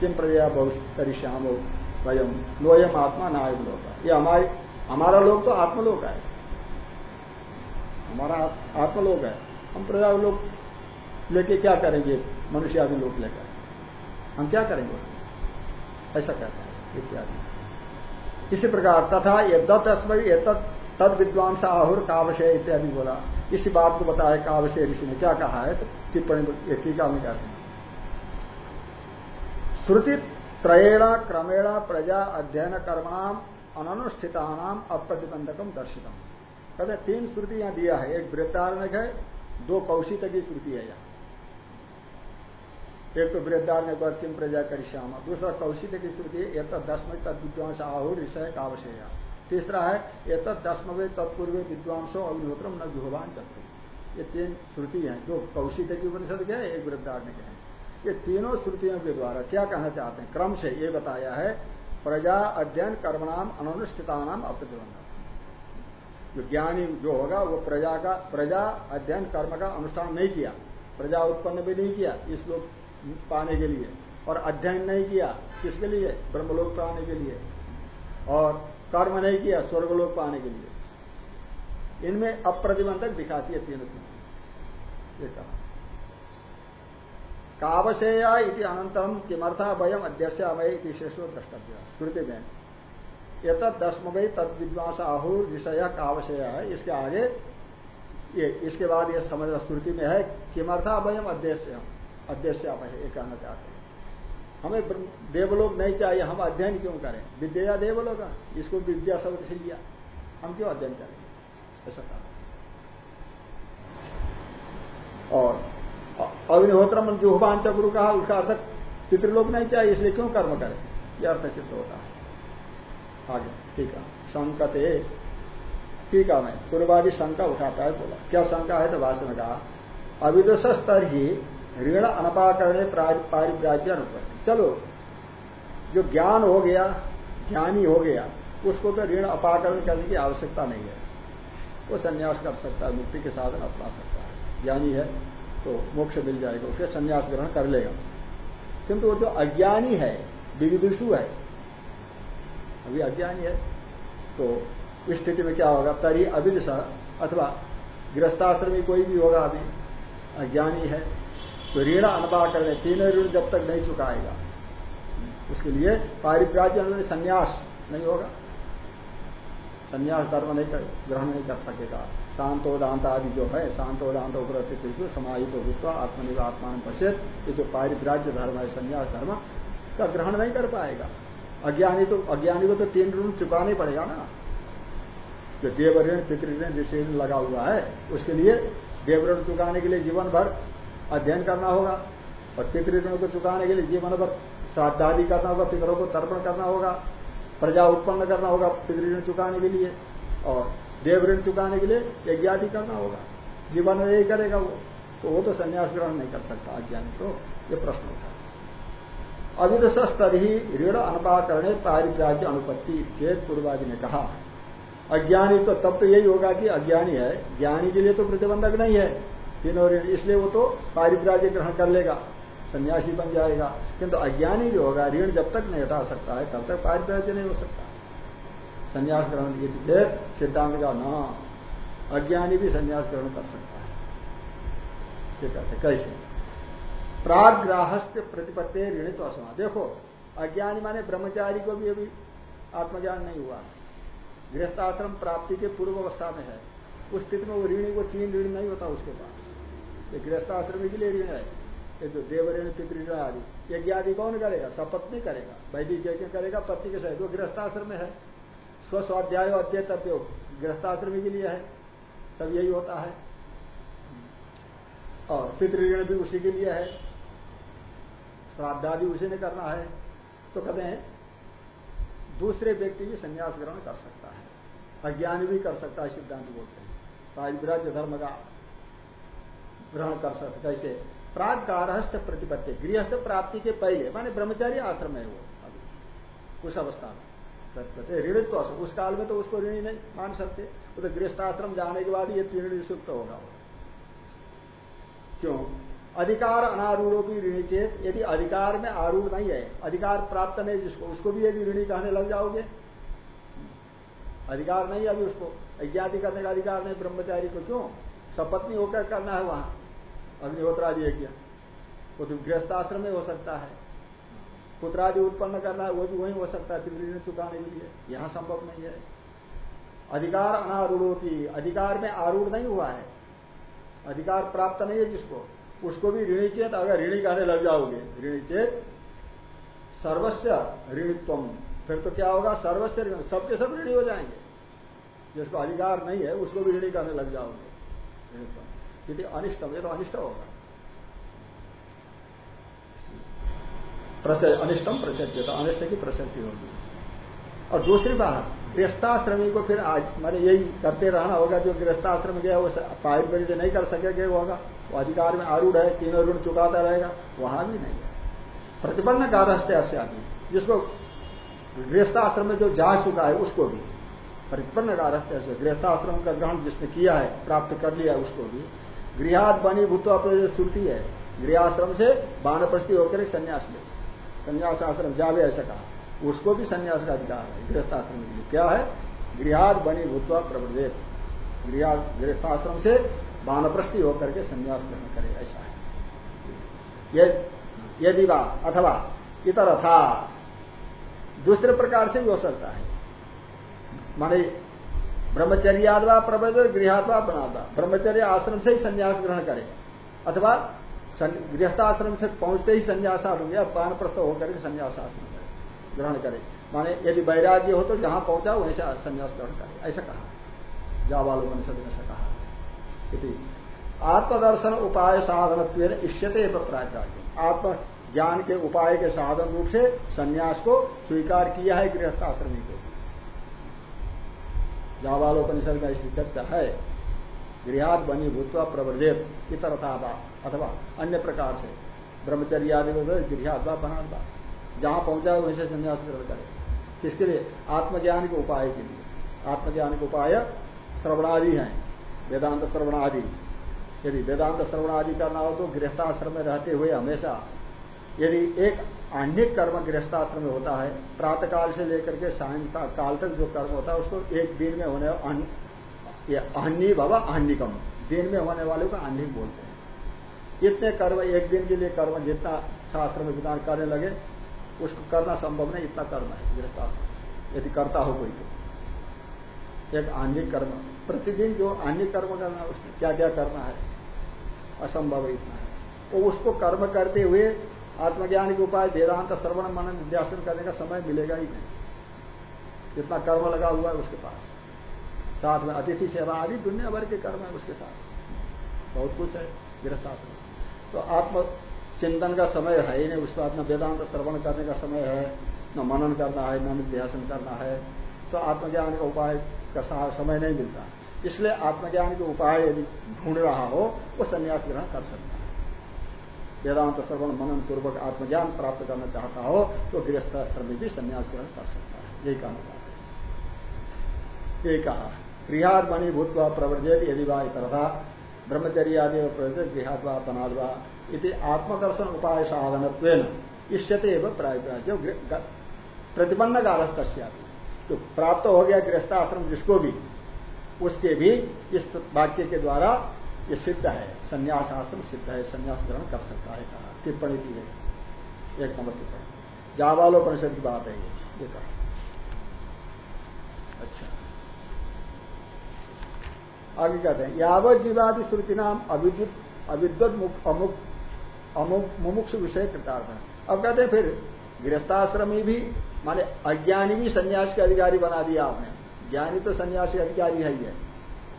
किम प्रजया करिष्याम? वयम, लोयम आत्मा नायक लोक। ये हमारे, हमारा लोग तो आत्मलोक है। हमारा आत्मलोक है। हम प्रजा लोग लेके क्या करेंगे? मनुष्य आदि लोग। लेकर हम क्या करेंगे? ऐसा कहते हैं, इत्यादि। इसी प्रकार तथा ये दत्तस्मय तद विद्वांस आहुर कावशय इत्यादि बोला। इसी बात को बताया कावशय ऋषि ने। क्या कहा है? तो टिप्पणी टीका में कहते हैं। श्रुति त्रयेण क्रमेण प्रजा अध्ययन कर्मणाम अनुष्ठितानाम अप्रतिबंधकम दर्शितम। कहते तीन श्रुति यहाँ दिया है। एक वृद्धारणक है, दो कौशिक की श्रुति है यहाँ। एक तो वृद्धार ने किम प्रजा श्याम। दूसरा, कौशिक की है एक दसमय तद विद्वांस आहु, ऋषय कावशेय। तीसरा है एक दसमवे तत्पूर्व विद्वांसो अग्निहोत्र न विभवान चक्र ये तीन श्रुति हैं, जो कौशिक की उपनिषद के हैं, एक वृद्धारण्य के हैं ये तीनों श्रुतियों के द्वारा क्या कहना चाहते हैं? क्रम से ये बताया है, प्रजा अध्ययन कर्मणाम अनुष्ठिता नाम अप्रतिबंध जो ज्ञानी जो होगा, वो प्रजा का, प्रजा अध्ययन कर्म का अनुष्ठान नहीं किया, प्रजा उत्पन्न भी नहीं किया, इस लोग पाने के लिए और अध्ययन नहीं किया, किसके लिए? ब्रह्मलोक पाने के लिए और कर्म नहीं किया, स्वर्गलोक पाने के लिए। इनमें अप्रतिबंधक दिखाती है तीन स्मृति ये कहा। कावशेया इति अनंतरम किमर्था वयम अध्यक्षामय शेषो द्रष्टव्य। श्रुति में ये तद दसमय तद विद्वांस आहुर विषय कावशेया है। इसके आगे ये, इसके बाद ये समझ श्रुति में है, किमर्था वयम अध्यक्ष अध्यक्ष आप ये कहना चाहते हैं। हमें देवलोक नहीं चाहिए, हम अध्ययन क्यों करें? विद्या देवलोक? इसको विद्या शब्द से लिया। हम क्यों अध्ययन करेंगे ऐसा कहा। और अग्निहोत्र मन जुहबान चक्र कहा, उसका अर्थ पितृलोक नहीं चाहिए, इसलिए क्यों कर्म करें? यह अर्थ सिद्ध होता है। आगे, ठीक है। संकते, ठीक है, मैं पूर्वादि शंका उठाता है, बोला। क्या शंका है? तो भाषण कहा अविदुष स्तर ही ऋण अनपाकरण पारिप्राज्य अनुपत्ति चलो, जो ज्ञान हो गया, ज्ञानी हो गया, उसको तो ऋण अपाकरण करने की आवश्यकता नहीं है। वो संन्यास कर सकता है, मुक्ति के साधन अपना सकता है। ज्ञानी है तो मोक्ष मिल जाएगा उसके संन्यास ग्रहण कर लेगा। किंतु वो जो अज्ञानी है, विविदुषु है, अभी अज्ञानी है तो इस स्थिति में क्या होगा? तरी अविदिशा अथवा गृहस्थाश्रमी कोई भी होगा, अभी अज्ञानी है तो ऋण अनपा करने तीनों ऋण जब तक नहीं चुकाएगा, उसके लिए पारिप्राज्य संन्यास नहीं होगा। संन्यास धर्म नहीं कर, ग्रहण नहीं कर सकेगा। शांतोदांत आदि जो है शांतोदांत उपरथित समाहित हो आत्मनिर्भर आत्मान पश्चित ये जो पारिप्राज्य धर्म है, संन्यास धर्म, का ग्रहण नहीं कर पाएगा। अज्ञानी तो अज्ञानी को तो तीन ऋण चुकाना ही पड़ेगा ना। जो देव ऋण पितृण ऋषि ऋण लगा हुआ है, उसके लिए देव ऋण चुकाने के लिए जीवन भर अध्ययन करना होगा और पितृणों को चुकाने के लिए जीवन भर श्राद्धादि करना होगा, पितरों को तर्पण करना होगा, प्रजा उत्पन्न करना होगा पितृण चुकाने के लिए और देव ऋण चुकाने के लिए यज्ञ आदि करना होगा। जीवन में यही करेगा वो। तो वो तो संन्यास ग्रहण नहीं कर सकता अज्ञानी तो ये प्रश्न उठा अविदश स्तर ही ऋण अनुपाकरण पारिप्राज्य अनुपत्ति, चेत पूर्वादि ने कहा। अज्ञानी तो तब तो यही होगा कि अज्ञानी है, ज्ञानी के लिए तो प्रतिबंधक नहीं है। तीनों ऋण इसलिए वो तो पारिप्राज्य ग्रहण कर लेगा, सन्यासी बन जाएगा। किंतु अज्ञानी जो होगा, ऋण जब तक नहीं हटा सकता है, तब तक पारिप्राज्य नहीं हो सकता। संन्यास ग्रहण की सिद्धांत का न अज्ञानी भी संन्यास ग्रहण कर सकता है। ये कहते कैसे? प्राग्राहस्थ प्रतिपत्ति ऋणित असमा। देखो, अज्ञानी माने ब्रह्मचारी को भी अभी आत्मज्ञान नहीं हुआ। गृहस्थाश्रम प्राप्ति के पूर्व अवस्था में है। उस स्थिति में वो ऋणी को तीन ऋण नहीं होता उसके पास। ये गृहस्थाश्रमी के लिए ऋण है। ये जो देव ऋण पितृण आदि, यज्ञ आदि कौन करेगा? सपत्नी करेगा। वैदिक यज्ञ करेगा पत्नी के सहित। वो गृहस्थाश्रम है। स्वस्वाध्याय अध्येतव्य गृहस्थाश्रमी के लिए है। सब यही होता है। और पितृण भी उसी के लिए है। श्राद्धादि उसी ने करना है। तो कहते हैं, दूसरे व्यक्ति भी संन्यास ग्रहण कर सकता है। अज्ञानी भी कर सकता है, सिद्धांत बोलते हैं। राजविराज धर्म का ग्रहण कर सकते कैसे प्राग गारहस्थ प्रतिपत्ति, गृहस्थ प्राप्ति के पहले, माने ब्रह्मचारी आश्रम है वो, अभी, उस अवस्था में। प्रतिपत्ति, ऋणित तो उस काल में तो उसको ऋणी नहीं मान सकते। वो तो गृहस्थाश्रम जाने के बाद ये तीन सुक्त होगा क्यों? अधिकार अनारूढ़ों ऋणी चेत, यदि अधिकार में आरूढ़ नहीं है, अधिकार प्राप्त नहीं, जिसको, उसको भी यदि ऋणी कहने लग जाओगे। अधिकार नहीं अभी उसको, अज्ञाति करने का अधिकार नहीं ब्रह्मचारी को, क्यों? सपत्नी होकर करना है वहाँ। अग्निहोत्रादि यज्ञ वो तो गृहस्थाश्रम में हो सकता है। पुत्रादि उत्पन्न करना है, वो भी वही हो सकता है ऋण चुकाने के लिए। यहाँ संभव नहीं है। अधिकार अनारूढ़ों की, अधिकार में आरूढ़ नहीं हुआ है। अधिकार प्राप्त नहीं है जिसको। उसको भी ऋणी चेत, अगर ऋणी कहने लग जाओगे, ऋणी चेत सर्वस्व ऋणित्व। फिर तो क्या होगा? सर्वस्व ऋण, सबके सब ऋणी हो जाएँगे। जिसको अधिकार नहीं है, उसको भी ऋणी कहने लग जाओगे। ऋणित्व। यदि अनिष्ट ये तो अनिष्ट होगा। अनिष्टम प्रसिद्ध अनिष्ट की प्रसिद्धि होगी। और दूसरी बात, गृहस्थाश्रमी को फिर आज, मैंने यही करते रहना होगा, जो गृहस्थाश्रम गया, वो पायित से नहीं कर सकेगा होगा। वो अधिकार में आरूढ़ है, तीनों ऋण चुकाता रहेगा, वहाँ भी नहीं है। प्रतिबंध प्रतिपन्न ऐसे आदमी। जिसको गृहस्थाश्रम में जो जा चुका है, उसको भी। प्रतिपन्न गारहस्ते गृहस्थाश्रम का ग्रहण जिसने किया है, प्राप्त कर लिया है, उसको भी। गृहात बनी भूत अपने श्रुति है, गृहाश्रम से बानप्रस्थी होकर संन्यास ले। संन्यास आश्रम जावे ऐसा कहा। उसको भी संन्यास का अधिकार है, गृहस्थाश्रम के लिए। क्या है? गृहाद बनी भूतवा प्रवृदेत। गृहस्थाश्रम से बानप्रस्थी होकर के संन्यास ग्रहण करे, ऐसा है। यदि वा अथवा इतर था दूसरे प्रकार से भी हो सकता है। माने ब्रह्मचर्यादवा प्रबंध गृहात्वा बनाता ब्रह्मचर्य आश्रम से ही संन्यास ग्रहण करे। अथवा गृहस्थाश्रम से पहुँचते ही संन्यास हो गया बानप्रस्थ होकर के संन्यास आश्रम ग्रहण करे। माने यदि वैराग्य हो तो जहाँ पहुँचा वहीं से संन्यास ग्रहण करे। ऐसा कहा। जावालोपनिषद ने ऐसा कहा। आत्मदर्शन उपाय साधन इष्यते प्राग्राज्य आत्म ज्ञान के उपाय के साधन रूप से संन्यास को स्वीकार किया है गृहस्थ गृहस्थाश्रमी को। जावालोपनिषद का ऐसी चर्चा है। गृहात बनी भूतवा प्रवर्जित की तरह अथवा अन्य प्रकार से। ब्रह्मचर्य आदि गृहात बना जहाँ पहुँचा वैसे संन्यास ग्रहण करे। किसके लिए? आत्मज्ञान के उपाय के लिए। आत्मज्ञान के उपाय श्रवणादि हैं। वेदांत श्रवणादि। यदि वेदांत श्रवणादि करना हो तो गृहस्थाश्रम में रहते हुए हमेशा यदि एक आण्यिक कर्म गृहस्थाश्रम में होता है प्रातः काल से लेकर के सायंकाल काल तक जो कर्म होता है, उसको एक दिन में होने अन्य बाबा आह्निकम दिन में होने वाले को आह्निक बोलते हैं। इतने कर्म एक दिन के लिए कर्म जितना शास्त्र में विधान करने लगे, उसको करना संभव नहीं, इतना करना है गृहस्थाश्रम। यदि करता हो कोई तो। एक आन्निक कर्म, प्रतिदिन जो आन्निक कर्म करना उसमें क्या क्या करना है? असंभव इतना। है वो उसको कर्म करते हुए आत्मज्ञान के उपाय, वेदांत श्रवण मनन विद्यासन करने का समय मिलेगा ही नहीं। जितना कर्म लगा हुआ है उसके पास। साथ में अतिथि सेवा आदि, दुनिया भर के कर्म है उसके साथ। बहुत कुछ है गृहस्थाश्रम तो आत्म चिंतन का समय है ही नहीं उसके बाद न वेदांत श्रवण करने का समय है, न मनन करना है, न निध्यासन करना है। तो आत्मज्ञान का उपाय का समय नहीं मिलता। इसलिए आत्मज्ञान के उपाय यदि ढूंढ रहा हो, वो संन्यास ग्रहण कर सकता है। वेदांत श्रवण मनन पूर्वक आत्मज्ञान प्राप्त करना चाहता हो तो गृहस्थाश्रम में भी संन्यास ग्रहण कर सकता है। यही कहना चाहते यही कहा गृहात मणि भूतवा प्रवर्जित यदि वा इतरथा ब्रह्मचर्य आदि प्रवर्जित गृहात्वा तनादवा इति आत्मदर्शन उपाय साधन इष्यते एवं प्रतिबंध गारस्त तो प्राप्त हो गया गृहस्थाश्रम जिसको भी, उसके भी इस वाक्य के द्वारा ये सिद्ध है संन्यास आश्रम सिद्ध है संन्यास ग्रहण कर सकता है, कहा। टिप्पणी की है। एक नंबर टिप्पणी। जावालो परिषद की बात है ये कहा। अच्छा। आगे कहते हैं, यावत जीवादि श्रुति नाम अविद्युत अविद्वत मुमुक्ष विषय कृतार्थ है। अब कहते हैं फिर, गृहस्थाश्रमी भी, माने अज्ञानी भी सन्यास के अधिकारी बना दिया आपने। ज्ञानी तो सन्यास अधिकारी है ही है।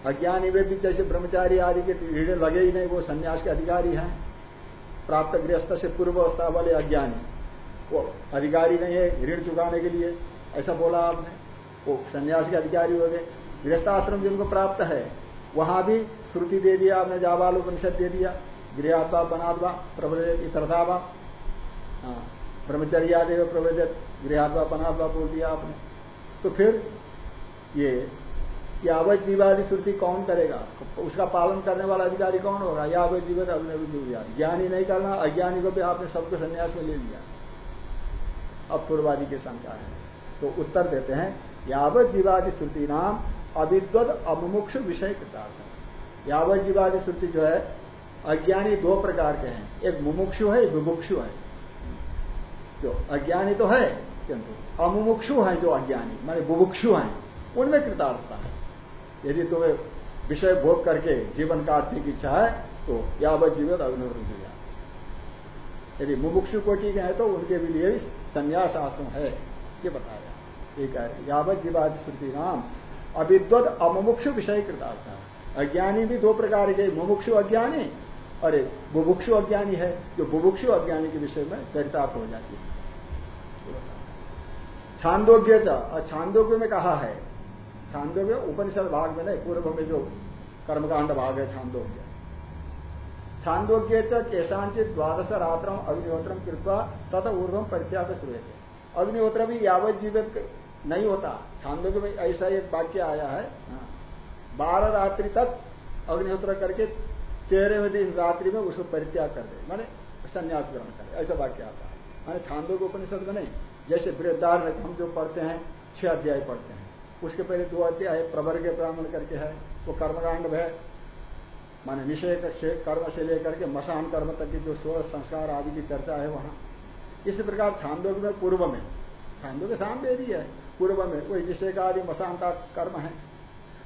अज्ञानी वे भी जैसे ब्रह्मचारी आदि के ऋण लगे ही नहीं, वो सन्यास के अधिकारी हैं। प्राप्त गृहस्थ से पूर्व अवस्था वाले अज्ञानी। वो अधिकारी नहीं है, ऋण चुकाने के लिए। ऐसा बोला आपने। वो सन्यास के अधिकारी हो गए। गृहस्थाश्रम जिनको प्राप्त है, वहाँ भी श्रुति दे दिया आपने, जावाल उपनिषद दे दिया। गृहत्वा बनात्वा प्रबलित इतरतावा हाँ ब्रह्मचर्यादेव प्रबलित गृहत्वा बनात्वा बोल दिया आपने। तो फिर ये यावत जीवादि श्रुति कौन करेगा? उसका पालन करने वाला अधिकारी कौन होगा? यावत जीवन अग्निविद्या ज्ञानी नहीं करना, अज्ञानी को भी आपने सबको संन्यास में ले लिया। अब पूर्वादि की शंका है। तो उत्तर देते हैं, यावत जीवादि श्रुति नाम अविद्वत अमुमुक्ष विषय कृतार्थ। यावत जीवादि श्रुति जो है, अज्ञानी दो प्रकार के हैं। एक मुमुक्षु है विमुक्षु है। जो अज्ञानी तो है, किंतु अमुमुक्षु है जो अज्ञानी, माने बुभुक्षु हैं। उनमें कृतार्थता है। यदि तुम्हें विषय भोग करके जीवन काटने की इच्छा है तो यावत जीवन अग्निवृद्धिया यदि मुमुक्षु के हैं तो उनके भी लिए संन्यास आश्रम है, ये बताया। ये कह यावत जीवादि श्रुति नाम, अविद्वत अमुमुक्षु विषय कृतार्थ है। अज्ञानी भी दो प्रकार के मुमुक्षु अज्ञानी और एक बुभुक्षु अज्ञानी है, जो बुभुक्षु अज्ञानी के विषय में चरितार्थ हो जाती है। छांदोग्य छांदोग्य में कहा है छांदोग्य उपनिषद भाग में नहीं, पूर्व में जो कर्मकांड भाग है, छांदोग्य। छांदोग्य च केशांचित द्वादश रात्रम अग्निहोत्रम कृत्वा तथा ऊर्धम परित्याग शुरू अग्निहोत्र भी यावत जीवित नहीं होता। छांदोग्य में ऐसा एक वाक्य आया है हाँ। बारह रात्रि तक अग्निहोत्र करके तेरहवें दिन रात्रि में उसको परित्याग कर दे। माने संन्यास ग्रहण करे ऐसा वाक्य आता है। माने छांदोग्य उपनिषद में नहीं, जैसे वृद्धार हम जो पढ़ते हैं, छह अध्याय पढ़ते हैं। उसके पहले दो अध्याय प्रवर के ब्राह्मण करके है, वो कर्मकांड है। माने निषेध कर्म से लेकर के मशान कर्म तक की जो स्व संस्कार आदि की चर्चा है वहाँ। इसी प्रकार छांदोग में पूर्व में छांदो के सामने भी है, पूर्व में वही निषेध आदि मशान का कर्म है।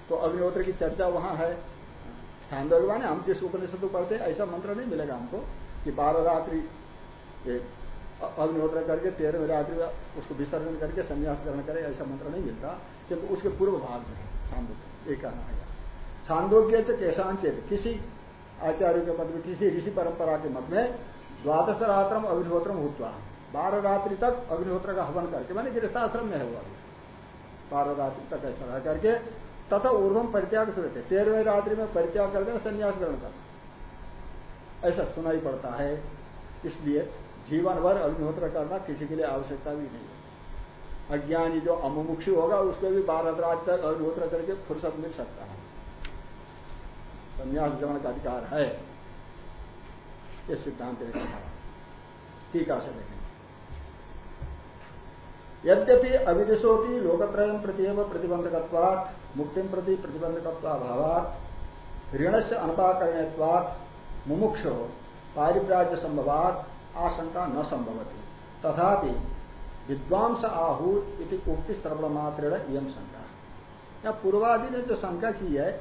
तो अग्निहोत्र की चर्चा वहाँ है। छांदोग माने हम जिस उपनिषद पढ़ते ऐसा मंत्र नहीं मिलेगा हमको कि बारह रात्रि अग्निहोत्र करके, तेरहवीं रात्रि उसको विसर्जन करके, संन्यास ग्रहण करे, ऐसा मंत्र नहीं मिलता। किंतु उसके पूर्व भाग में छांदोग्य एक कहना है छांदोग्य से कैसांचेत किसी आचार्य के मत में, किसी ऋषि परंपरा के मत में द्वादश रात्रम अग्निहोत्र हुआ बारह रात्रि तक अग्निहोत्र का हवन करके, मैंने गृहस्थाश्रम में है वो बारह रात्रि तक ऐसा रह करके तथा ऊर्धम परित्याग से रहते। तेरहवें रात्रि में परित्याग कर देना, संन्यास ग्रहण करना। ऐसा सुनाई पड़ता है, इसलिए जीवन भर अग्निहोत्र करना किसी के लिए आवश्यकता भी नहीं है। अज्ञानी जो अमुमुक्षु होगा, उसको भी बारह रात तक अग्निहोत्र करके फुर्सत मिल सकता है। संन्यास ग्रहण का अधिकार है। ये सिद्धांत ने कहा। टीका से देखें यद्यपि अविदिशोपी लोकत्रय प्रति प्रतिबंधकत्वात्, मुक्ति प्रति प्रतिबंधकत्वाभावात ऋण से अनपाकरणत्वात्, मुमुक्ष पारिप्राज्य संभवात आशंका न संभवती। तथापि विद्वांस आहूत इति उक्ति श्रवण मात्र यम शंका। या पूर्वादि ने जो शंका की है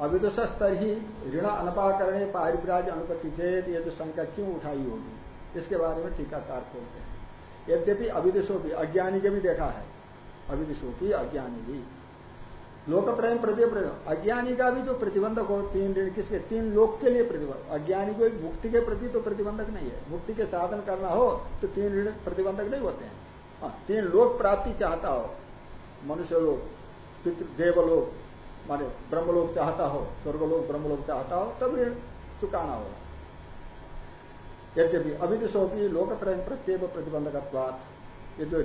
अविदुष स्तर ही ऋण अनपाकरण पारिप्राज अनुपति चेत ये जो शंका क्यों उठाई होगी इसके बारे में टीकाकार बोलते हैं। यद्यपि अविदिशो भी अज्ञानी के भी देखा है। अविदिशो भी अज्ञानी भी। लोकत्रय प्रति अज्ञानी का भी जो प्रतिबंधक हो तीन ऋण किसके? तीन लोक के लिए प्रतिबंध। अज्ञानी को मुक्ति के प्रति तो प्रतिबंधक नहीं है। मुक्ति के साधन करना हो तो तीन ऋण प्रतिबंधक नहीं होते हाँ, तीन लोक प्राप्ति चाहता हो, मनुष्य लोग पितृ, देवलोक, माने ब्रह्मलोक चाहता हो, स्वर्गलोक, ब्रह्मलोक चाहता हो तब ऋण चुकाना होगा। यद्यपि अविदिशो की लोकत्रय प्रत्येक प्रतिबंधक ये जो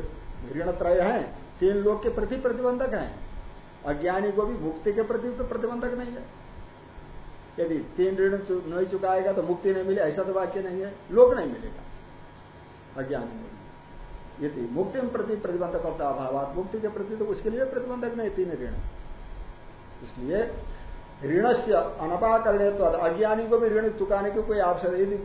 ऋण त्रय है, तीन लोक के प्रति प्रतिबंधक है। अज्ञानी को भी मुक्ति के प्रति तो प्रतिबंधक नहीं है। यदि तीन ऋण नहीं चुकाएगा तो मुक्ति नहीं मिले, ऐसा तो वाक्य नहीं है, लोक नहीं मिलेगा। अज्ञानी में यदि मुक्ति में प्रति प्रतिबंधक अभाव मुक्ति के प्रति तो उसके लिए प्रतिबंधक नहीं, तीन ऋण। इसलिए ऋण से अनपाकरणे तो अज्ञानी को भी ऋण चुकाने की कोई आवश्यकता यदि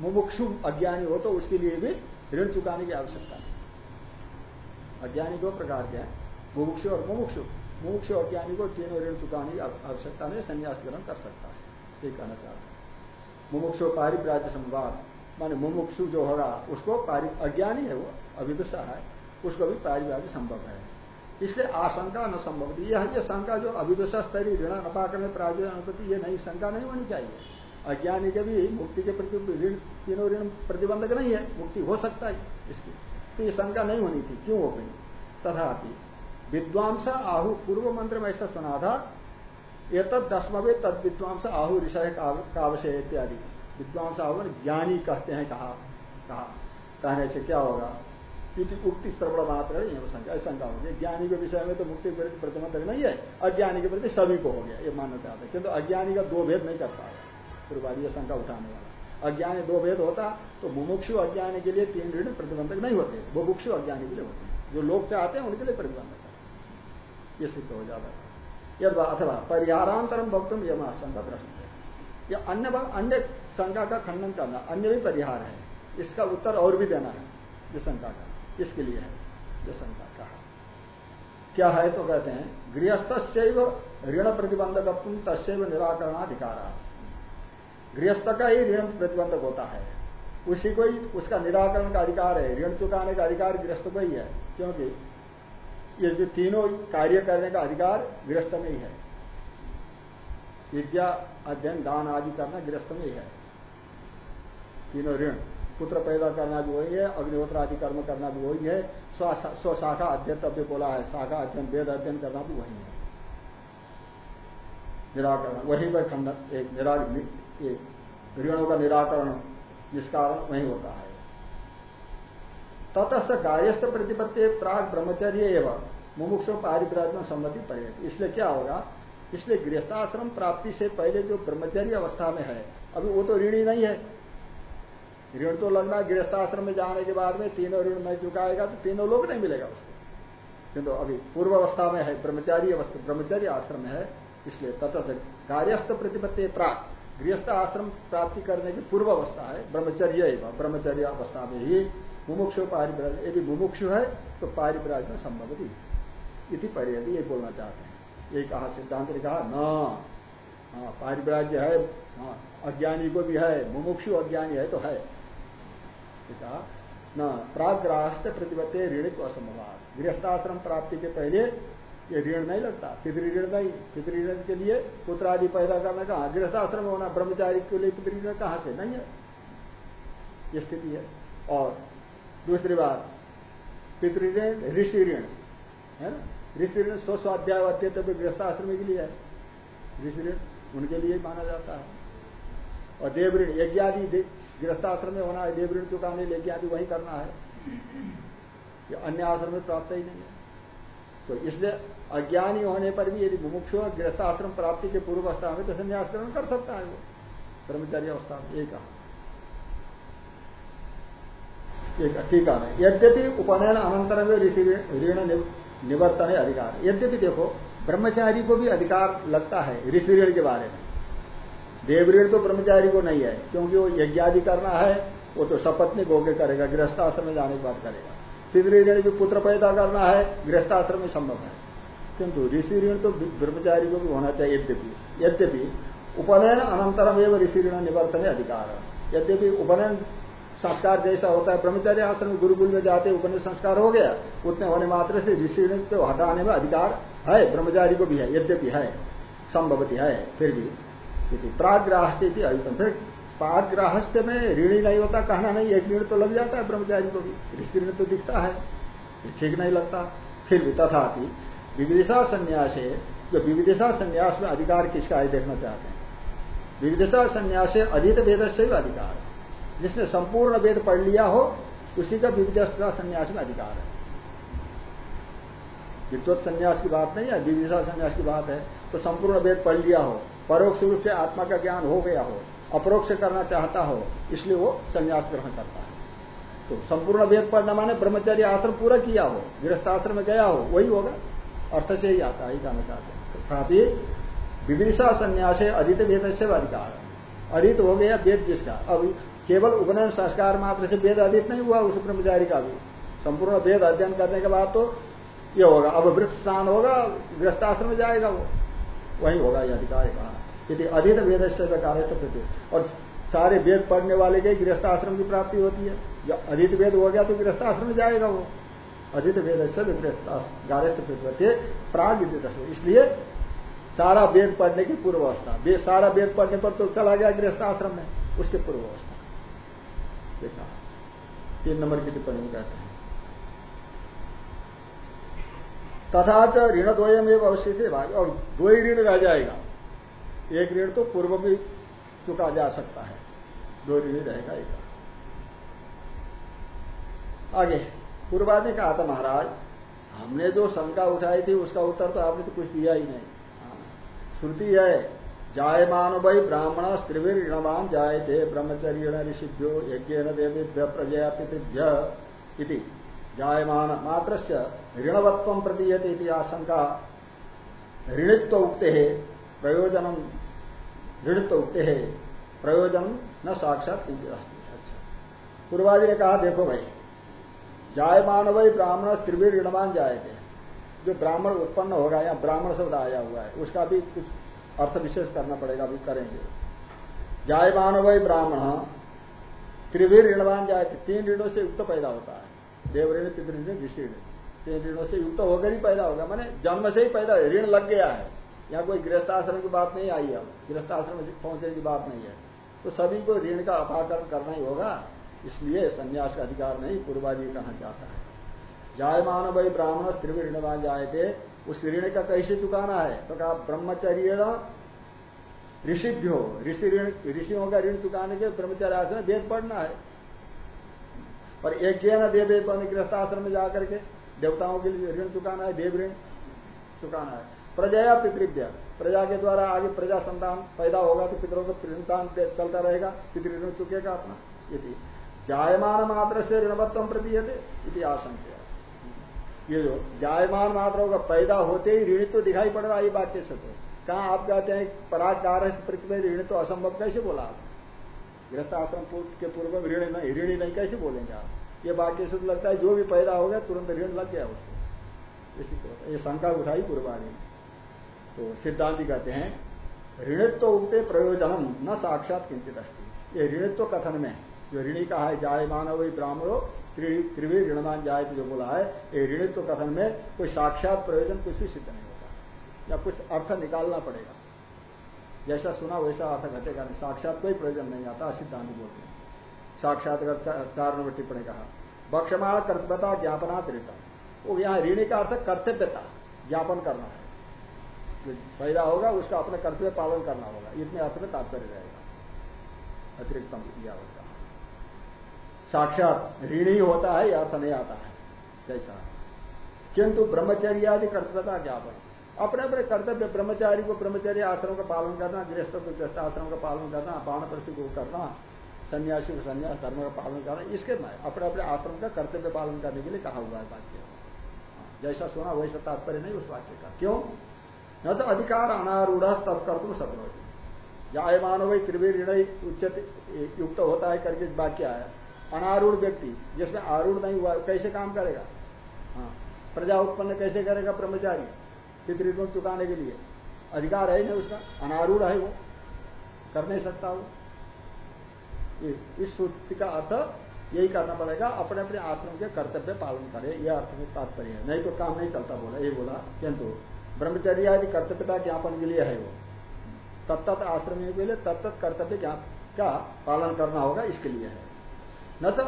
मुमुक्षु अज्ञानी हो तो उसके लिए भी ऋण चुकाने की आवश्यकता नहीं। अज्ञानी दो प्रकार के हैं, मुमुक्षु और मुमुक्षु। मुमुक्षु अज्ञानी को तीनों ऋण चुकाने की आवश्यकता नहीं, संन्यास ग्रहण कर सकता है। ये कहना चाहते हैं। मुमुक्षु पारिप्राज्य संवाद। माने मुमुक्षु जो होगा, उसको अज्ञानी है वो अभिदुषा है, उसको भी पारिवारिक संभव है। इसलिए आशंका न संभव। यह ये शंका जो अभिदुषा स्तरीय ऋण नपाकर में प्राज्ञ अनुपति ये नहीं, शंका नहीं होनी चाहिए। अज्ञानी के भी मुक्ति के प्रति ऋण, तीनों ऋण प्रतिबंधक नहीं है, मुक्ति हो सकता है इसकी। तो ये शंका नहीं होनी थी, क्यों हो गई? तथापि, विद्वांस आहु पूर्व मंत्र में ऐसा सुना था ये तद दसमवे तद विद्वांस आहु ऋषय कावशय इत्यादि। विद्वांस आहु ज्ञानी कहते हैं, कहा कहा। कहने से क्या होगा? क्योंकि उक्ति श्रवण मात्र है शंका होगी। ज्ञानी के विषय में तो मुक्ति के प्रति प्रतिबंधक नहीं है, अज्ञानी के प्रति सभी को हो गया, ये मानना चाहते हैं। किंतु अज्ञानी का दो भेद नहीं कर पाएगा पूर्वादी ये शंका उठाने वाला अज्ञानी दो भेद होता तो मुमुक्षु अज्ञानी के लिए तीन ऋण प्रतिबंधक नहीं होते, बुभुक्षु अज्ञानी के लिए होते जो लोग चाहते हैं, उनके लिए प्रतिबंधक है। ये सिद्ध हो जाता है। अथवा परिहारांतरम भक्तुम यह आशंका प्रश्न। यह अन्य अन्य शंका का खंडन करना, अन्य भी परिहार है। इसका उत्तर और भी देना है ये शंका का। इसके लिए है ये शंका कहा क्या है तो कहते हैं गृहस्थ ऋण प्रतिबंधक तस्व निराकरणाधिकार। गृहस्थ का ही ऋण प्रतिबंधक होता है। उसी को ही, उसका निराकरण का अधिकार है। ऋण चुकाने का अधिकार गृहस्थ को ही है, क्योंकि ये जो तीनों कार्य करने का अधिकार गृहस्थ में ही है। अध्ययन, दान आदि करना गृहस्थ में ही। है तीनों ऋण, पुत्र पैदा करना भी वही है, अग्निहोत्र आदि कर्म करना भी वही है स्वशाखा अध्ययन तब बोला है, शाखा अध्ययन, वेद अध्ययन करना भी वही है। निराकरण, वही पर खंडन एक निरा ऋणों का निराकरण निष्कारण वही होता है। ततस्थ कार्यस्थ प्रतिपत्ति प्राग ब्रह्मचर्य एवं मुमुक्षो पारिप्राज सम्मति पड़े इसलिए क्या होगा? इसलिए गृहस्थाश्रम प्राप्ति से पहले जो ब्रह्मचर्य अवस्था में है, अभी वो तो ऋणी नहीं है। ऋण तो लगना गृहस्थाश्रम में जाने के बाद में तीनों ऋण नहीं चुकाएगा तो तीनों लोग नहीं मिलेगा उसको। किंतु अभी पूर्व अवस्था में है, ब्रह्मचारी अवस्था, ब्रह्मचर्य आश्रम है, इसलिए तथा से कार्यस्थ प्रतिपत्ति प्राप्त। गृहस्थ आश्रम प्राप्ति करने की पूर्व अवस्था है, ब्रह्मचर्य ब्रह्मचर्य अवस्था में ही मुमुक्षु पारिप्राज यदि मुमुक्षु है तो पारिप्राज में संभवती इति पर्यति ये बोलना चाहते हैं। ये कहा सिद्धांत ने कहा, न पारिप्राज्य है अज्ञानी को भी है, मुमुक्षु अज्ञानी है तो है। कहा, न, प्राग्राहस्थ प्रतिपत्ति ऋणित्व असंभव गृहस्थाश्रम प्राप्ति के पहले ये ऋण नहीं लगता। पितृ ऋण नहीं। पितृ ऋण के लिए पुत्र आदि पैदा करना कहा? गृहस्थाश्रम होना, ब्रह्मचारी के लिए पितृ ऋण कहाँ से? नहीं है। ये स्थिति है। और दूसरी बात पितृण ऋषि ऋण, है ना? ऋषि ऋण स्व स्वाध्याय भी गृहस्थाश्रम के लिए है। ऋषि ऋण उनके लिए माना जाता है। और देव ऋण यज्ञ आदि गृहस्थाश्रम में होना है देव ऋण चुकाने यज्ञ आदि वही करना है। ये अन्य आश्रम में प्राप्त ही नहीं है। तो इसलिए अज्ञानी होने पर भी यदि मुमुक्षु गृहस्थ आश्रम प्राप्ति के पूर्व अवस्था में तो संन्यास ग्रहण कर सकता है वो। ब्रह्मचारी अवस्था में, एक ठीक है यद्यपि उपनयन अनंतर में ऋषि ऋण निवर्तन है अधिकार। यद्यपि देखो, ब्रह्मचारी को भी अधिकार लगता है ऋषि ऋण के बारे में। देव ऋण तो ब्रह्मचारी को नहीं है, क्योंकि वो यज्ञादि करना है, वो तो सपत्नी गोगे करेगा गृहस्थ आश्रम में जाने के बाद करेगा। पितृ ऋण भी पुत्र पैदा करना है, गृहस्थाश्रम में संभव है। किंतु ऋषि ऋण तो ब्रह्मचारी को भी होना चाहिए यद्यपि। यद्यपि उपनयन अनंतरम एवं ऋषि ऋण निवर्तन अधिकार है। यद्यपि उपनयन संस्कार जैसा होता है ब्रह्मचारी आश्रम गुरुकुल में जाते उपनयन संस्कार हो गया, उतने होने मात्र से ऋषि को हटाने में अधिकार है, ब्रह्मचारी को भी है, यद्यपि है, संभवती है, फिर भी। प्राग्राहस्ती फिर पाक गृहस्थ में ऋणी नहीं होता, कहना नहीं, एक ऋण तो लग जाता है ब्रह्मचारी को भी। ऋषि ऋण तो दिखता है ठीक नहीं लगता, फिर भी। तथापि विविदिशा संन्यास है जो विविदिशा संन्यास में अधिकार किसका है, देखना चाहते हैं। विविदिशा संन्यास है अधित वेद से भी अधिकार। जिसने संपूर्ण वेद पढ़ लिया हो, उसी का विविदिशा संन्यास में अधिकार है। विद्वत संन्यास की बात नहीं है विविदिशा संन्यास की बात है। तो संपूर्ण वेद पढ़ लिया हो, परोक्ष रूप से आत्मा का ज्ञान हो गया हो, अपरोक्ष करना चाहता हो, इसलिए वो संन्यास ग्रहण करता है। तो संपूर्ण वेद पढ़ना माने ब्रह्मचर्य आश्रम पूरा किया हो गृहस्थ आश्रम में गया हो, वही होगा। अर्थ से ही आता है कहना चाहते हैं। तथापि विविशा संन्यास है अधित वेद से अधिकार अधित हो गया वेद जिसका। अब केवल उपनयन संस्कार मात्र से वेद अधिक नहीं हुआ, उस ब्रह्मचारी का भी। संपूर्ण वेद अध्ययन करने के बाद तो ये होगा, अब वृत्त स्नान होगा, गृहस्थाश्रम में जाएगा वो। वही होगा ये अधिकार कहा यदि अधित वेद से कार्य और सारे वेद पढ़ने वाले के गृहस्थाश्रम की प्राप्ति होती है। जब अधित वेद हो गया तो गृहस्थाश्रम में जाएगा वो। अधित वेद से गारस्थ प्रति प्राग इसलिए सारा वेद पढ़ने की पूर्व अवस्था सारा वेद पढ़ने पर तो चला गया गृहस्थ आश्रम में, उसके पूर्व अवस्था देखा। तीन नंबर की टिप्पणी में कहते हैं। तथा ऋण द्वयम एवं अवश्य थे भाग। और दो ही ऋण रह जाएगा। एक ऋण तो पूर्व भी चुका जा सकता है। दो ऋण रहेगा एक। आगे, पूर्वादि कहा था महाराज, हमने जो शंका उठाई थी, उसका उत्तर तो आपने तो कुछ दिया ही नहीं। श्रुति है जायमान वही ब्राह्मण स्त्रिवीर ऋणवान जायते ब्रह्मचर्य ऋषिभ्यो यज्ञ देवेभ्य प्रजया पितृभ्य जायमान मात्र ऋणवत्व प्रतीयते आशंका ऋणित्व उक्ते है प्रयोजन ऋणित्व उक्ते है प्रयोजन न साक्षात अच्छा। पूर्वादि ने कहा, देखो भाई जायमान वही ब्राह्मण स्त्रिवीर ऋणवान जायते। जो ब्राह्मण उत्पन्न होगा या ब्राह्मण शब्द आया हुआ है, उसका भी कुछ अर्थ विशेष करना पड़ेगा, अभी करेंगे। जायमान वही ब्राह्मण। त्रिवीर ऋणवान जाए तीन ऋणों से युक्त पैदा होता है। देवऋण पितृण ऋषि ऋण तीन ऋणों से युक्त होकर ही पैदा होगा। मैंने जन्म से ही पैदा ऋण लग गया है। यहाँ कोई गृहस्थाश्रम की बात नहीं आई अब। गृहस्थाश्रम पहुँचने की बात नहीं है। तो सभी को ऋण का अपाकरण करना ही होगा। इसलिए संन्यास का अधिकार नहीं पूर्वाजी कहना जाता है। जायमान भाई ब्राह्मण स्त्री ऋणवान जाए थे उस ऋण का कैसे चुकाना है? तो कहा ब्रह्मचर्य ऋषिभ्यो, ऋषि ऋण, ऋषियों का ऋण चुकाने के ब्रह्मचर्य आश्रम वेद पढ़ना है। और एक न देव गृहस्थ आश्रम में जाकर के देवताओं के लिए ऋण चुकाना है, देव ऋण चुकाना है। प्रजया पितृव्य प्रजा के द्वारा आगे प्रजा संतान पैदा होगा तो पितरों का ऋणतान चलता रहेगा, पितृ ऋण चुकेगा अपना। यदि जायमान मात्र से ऋणवत्व प्रति यदि आशंका ये जो जायमान मात्राओं का पैदा होते ही ऋण तो दिखाई पड़ रहा है ये वाक्य से तो कहा आप कहते हैं पराकार पृथ्वी ऋण तो असंभव कैसे बोला आप? गृहस्थ आश्रम के पूर्व में ऋण नहीं, ऋणी नहीं, कैसे बोलेंगे आप? ये वाक्य से तो लगता है, जो भी पैदा हो गया, तुरंत ऋण लग गया उसको। इसी तरह ये शंका उठाई पूर्वाणी तो सिद्धांति कहते हैं, ऋणित्व उगते प्रयोजनम, न साक्षात किंचित अस्थित ये ऋणित्व कथन में, जो ऋणी कहा है जाय मानव ब्राह्मणों त्रिवी ऋणमान जाए जो बोला है, ये ऋणित्व कथन में कोई साक्षात प्रयोजन कुछ भी सिद्ध नहीं होता। या कुछ अर्थ निकालना पड़ेगा। जैसा सुना वैसा अर्थ घटेगा नहीं। साक्षात कोई प्रयोजन नहीं आता सिद्धांत बोलते हैं। साक्षात चार नंबर टिप्पणी कहा बक्षमाण कर्तव्यता ज्ञापना त्रिता। वो यहाँ ऋणी का अर्थ कर्तव्यता ज्ञापन करना है। जो पैदा होगा, उसका अपने कर्तव्य पालन करना होगा। इतने अर्थ में तात्पर्य रहेगा। अतिरिक्तम होगा। साक्षात ऋण ही होता है या अर्थ नहीं आता है, जैसा। किंतु ब्रह्मचर्य आदि कर्तव्यता ज्ञापन। अपने अपने कर्तव्य, ब्रह्मचारी को ब्रह्मचर्य आश्रम का पालन करना, गृहस्थ को गृहस्थ आश्रम का पालन करना, बाण को करना, सन्यासी को सन्यास, धर्म का पालन करना, इसके मैं अपने अपने आश्रम का कर्तव्य पालन करने के लिए कहा हुआ है वाक्य। जैसा सुना वैसा तात्पर्य नहीं उस वाक्य का। क्यों? न तो अधिकार अनारूढ़ तत्कर तुम सकनोगी जायमान वही त्रिवीर ऋण उच्च युक्त होता है करके वाक्य आया। अनारूढ़ व्यक्ति, जिसमें आरूढ़ नहीं हुआ, कैसे काम करेगा? हाँ प्रजा उत्पन्न कैसे करेगा ब्रह्मचारी? पितृगुण चुकाने के लिए। अधिकार है नहीं उसका, अनारूढ़ है वो। कर नहीं सकता वो। इस सूची का अर्थ यही करना पड़ेगा, अपने अपने आश्रम के कर्तव्य पालन करें, यह अर्थ में तात्पर्य है। नहीं तो काम नहीं चलता, बोला ये बोला, किंतु ब्रह्मचर्य आदि कर्तव्यता ज्ञापन के लिए है वो। तत्त आश्रम के लिए तत्त कर्तव्य का पालन करना होगा, इसके लिए है। न तो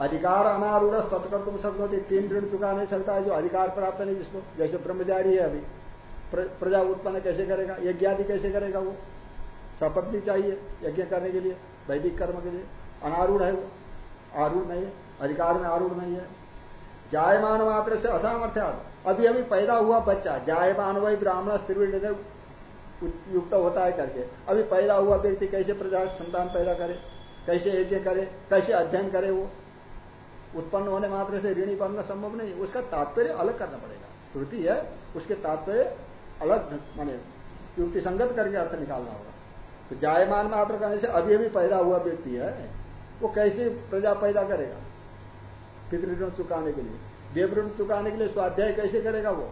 अधिकार अनारूढ़ तत्कर तुम सब तीन ऋण चुका नहीं सकता है, जो अधिकार प्राप्त नहीं जिसको, जैसे ब्रह्मचारी है अभी प्रजा उत्पन्न कैसे करेगा, यज्ञ आदि कैसे करेगा वो? शपथ भी चाहिए यज्ञ करने के लिए, वैदिक कर्म के लिए। अनारूढ़ है वो, आरूढ़ नहीं है, अधिकार में आरूढ़ नहीं है। जायमान मात्र से असामर्थ्या अभी अभी पैदा हुआ बच्चा, जायमान वही ब्राह्मण स्त्री युक्त होता है करके। अभी पैदा हुआ व्यक्ति कैसे प्रजा, संतान पैदा करे? कैसे यज्ञ करे, कैसे अध्ययन करे वो? उत्पन्न होने मात्र से ऋणी बनना संभव नहीं। उसका तात्पर्य अलग करना पड़ेगा। श्रुति है, उसके तात्पर्य अलग, माने युक्ति संगत करके अर्थ निकालना होगा। तो जायमान मात्र करने से अभी अभी पैदा हुआ व्यक्ति है, वो कैसे प्रजा पैदा करेगा? पितृण चुकाने के लिए। देवऋण चुकाने के लिए स्वाध्याय कैसे करेगा वो?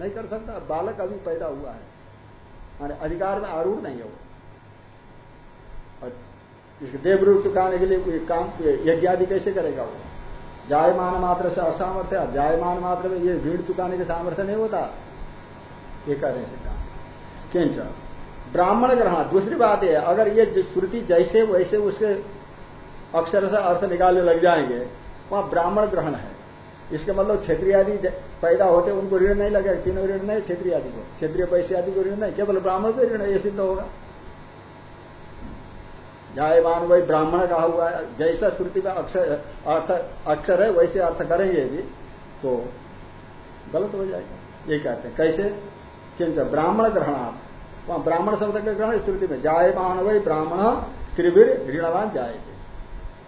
नहीं कर सकता। बालक अभी पैदा हुआ है। माने अधिकार में आरूढ़ नहीं है वो। इसके देव ऋण चुकाने के लिए काम यज्ञ आदि कैसे करेगा वो? जायमान मात्र से असामर्थ्य जायमान मात्र में ये ऋण चुकाने के सामर्थ्य नहीं होता। ये करें से काम किंच, ब्राह्मण ग्रहण दूसरी बात है अगर ये श्रुति जैसे वैसे उसके अक्षर से अर्थ निकालने लग जाएँगे, वहाँ ब्राह्मण ग्रहण है। इसके मतलब क्षेत्रीय आदि पैदा होते उनको ऋण नहीं लगेगा, तीनों ऋण नहीं, क्षेत्रीय आदि को। क्षेत्रीय पैसे आदि को ऋण नहीं, केवल ब्राह्मण को ऋण ये सिद्ध होगा। जायमान वही ब्राह्मण कहा हुआ है। जैसा श्रुति का अक्षर, अर्थ, अक्षर है, वैसे अर्थ करेंगे भी तो गलत हो जाएगा। ये कहते हैं, कैसे? किंतु ब्राह्मण ग्रहणार्थ वहाँ ब्राह्मण शब्द का ग्रहण श्रुति में, जायमान वही ब्राह्मण त्रिवीर ऋणवान जाएँगे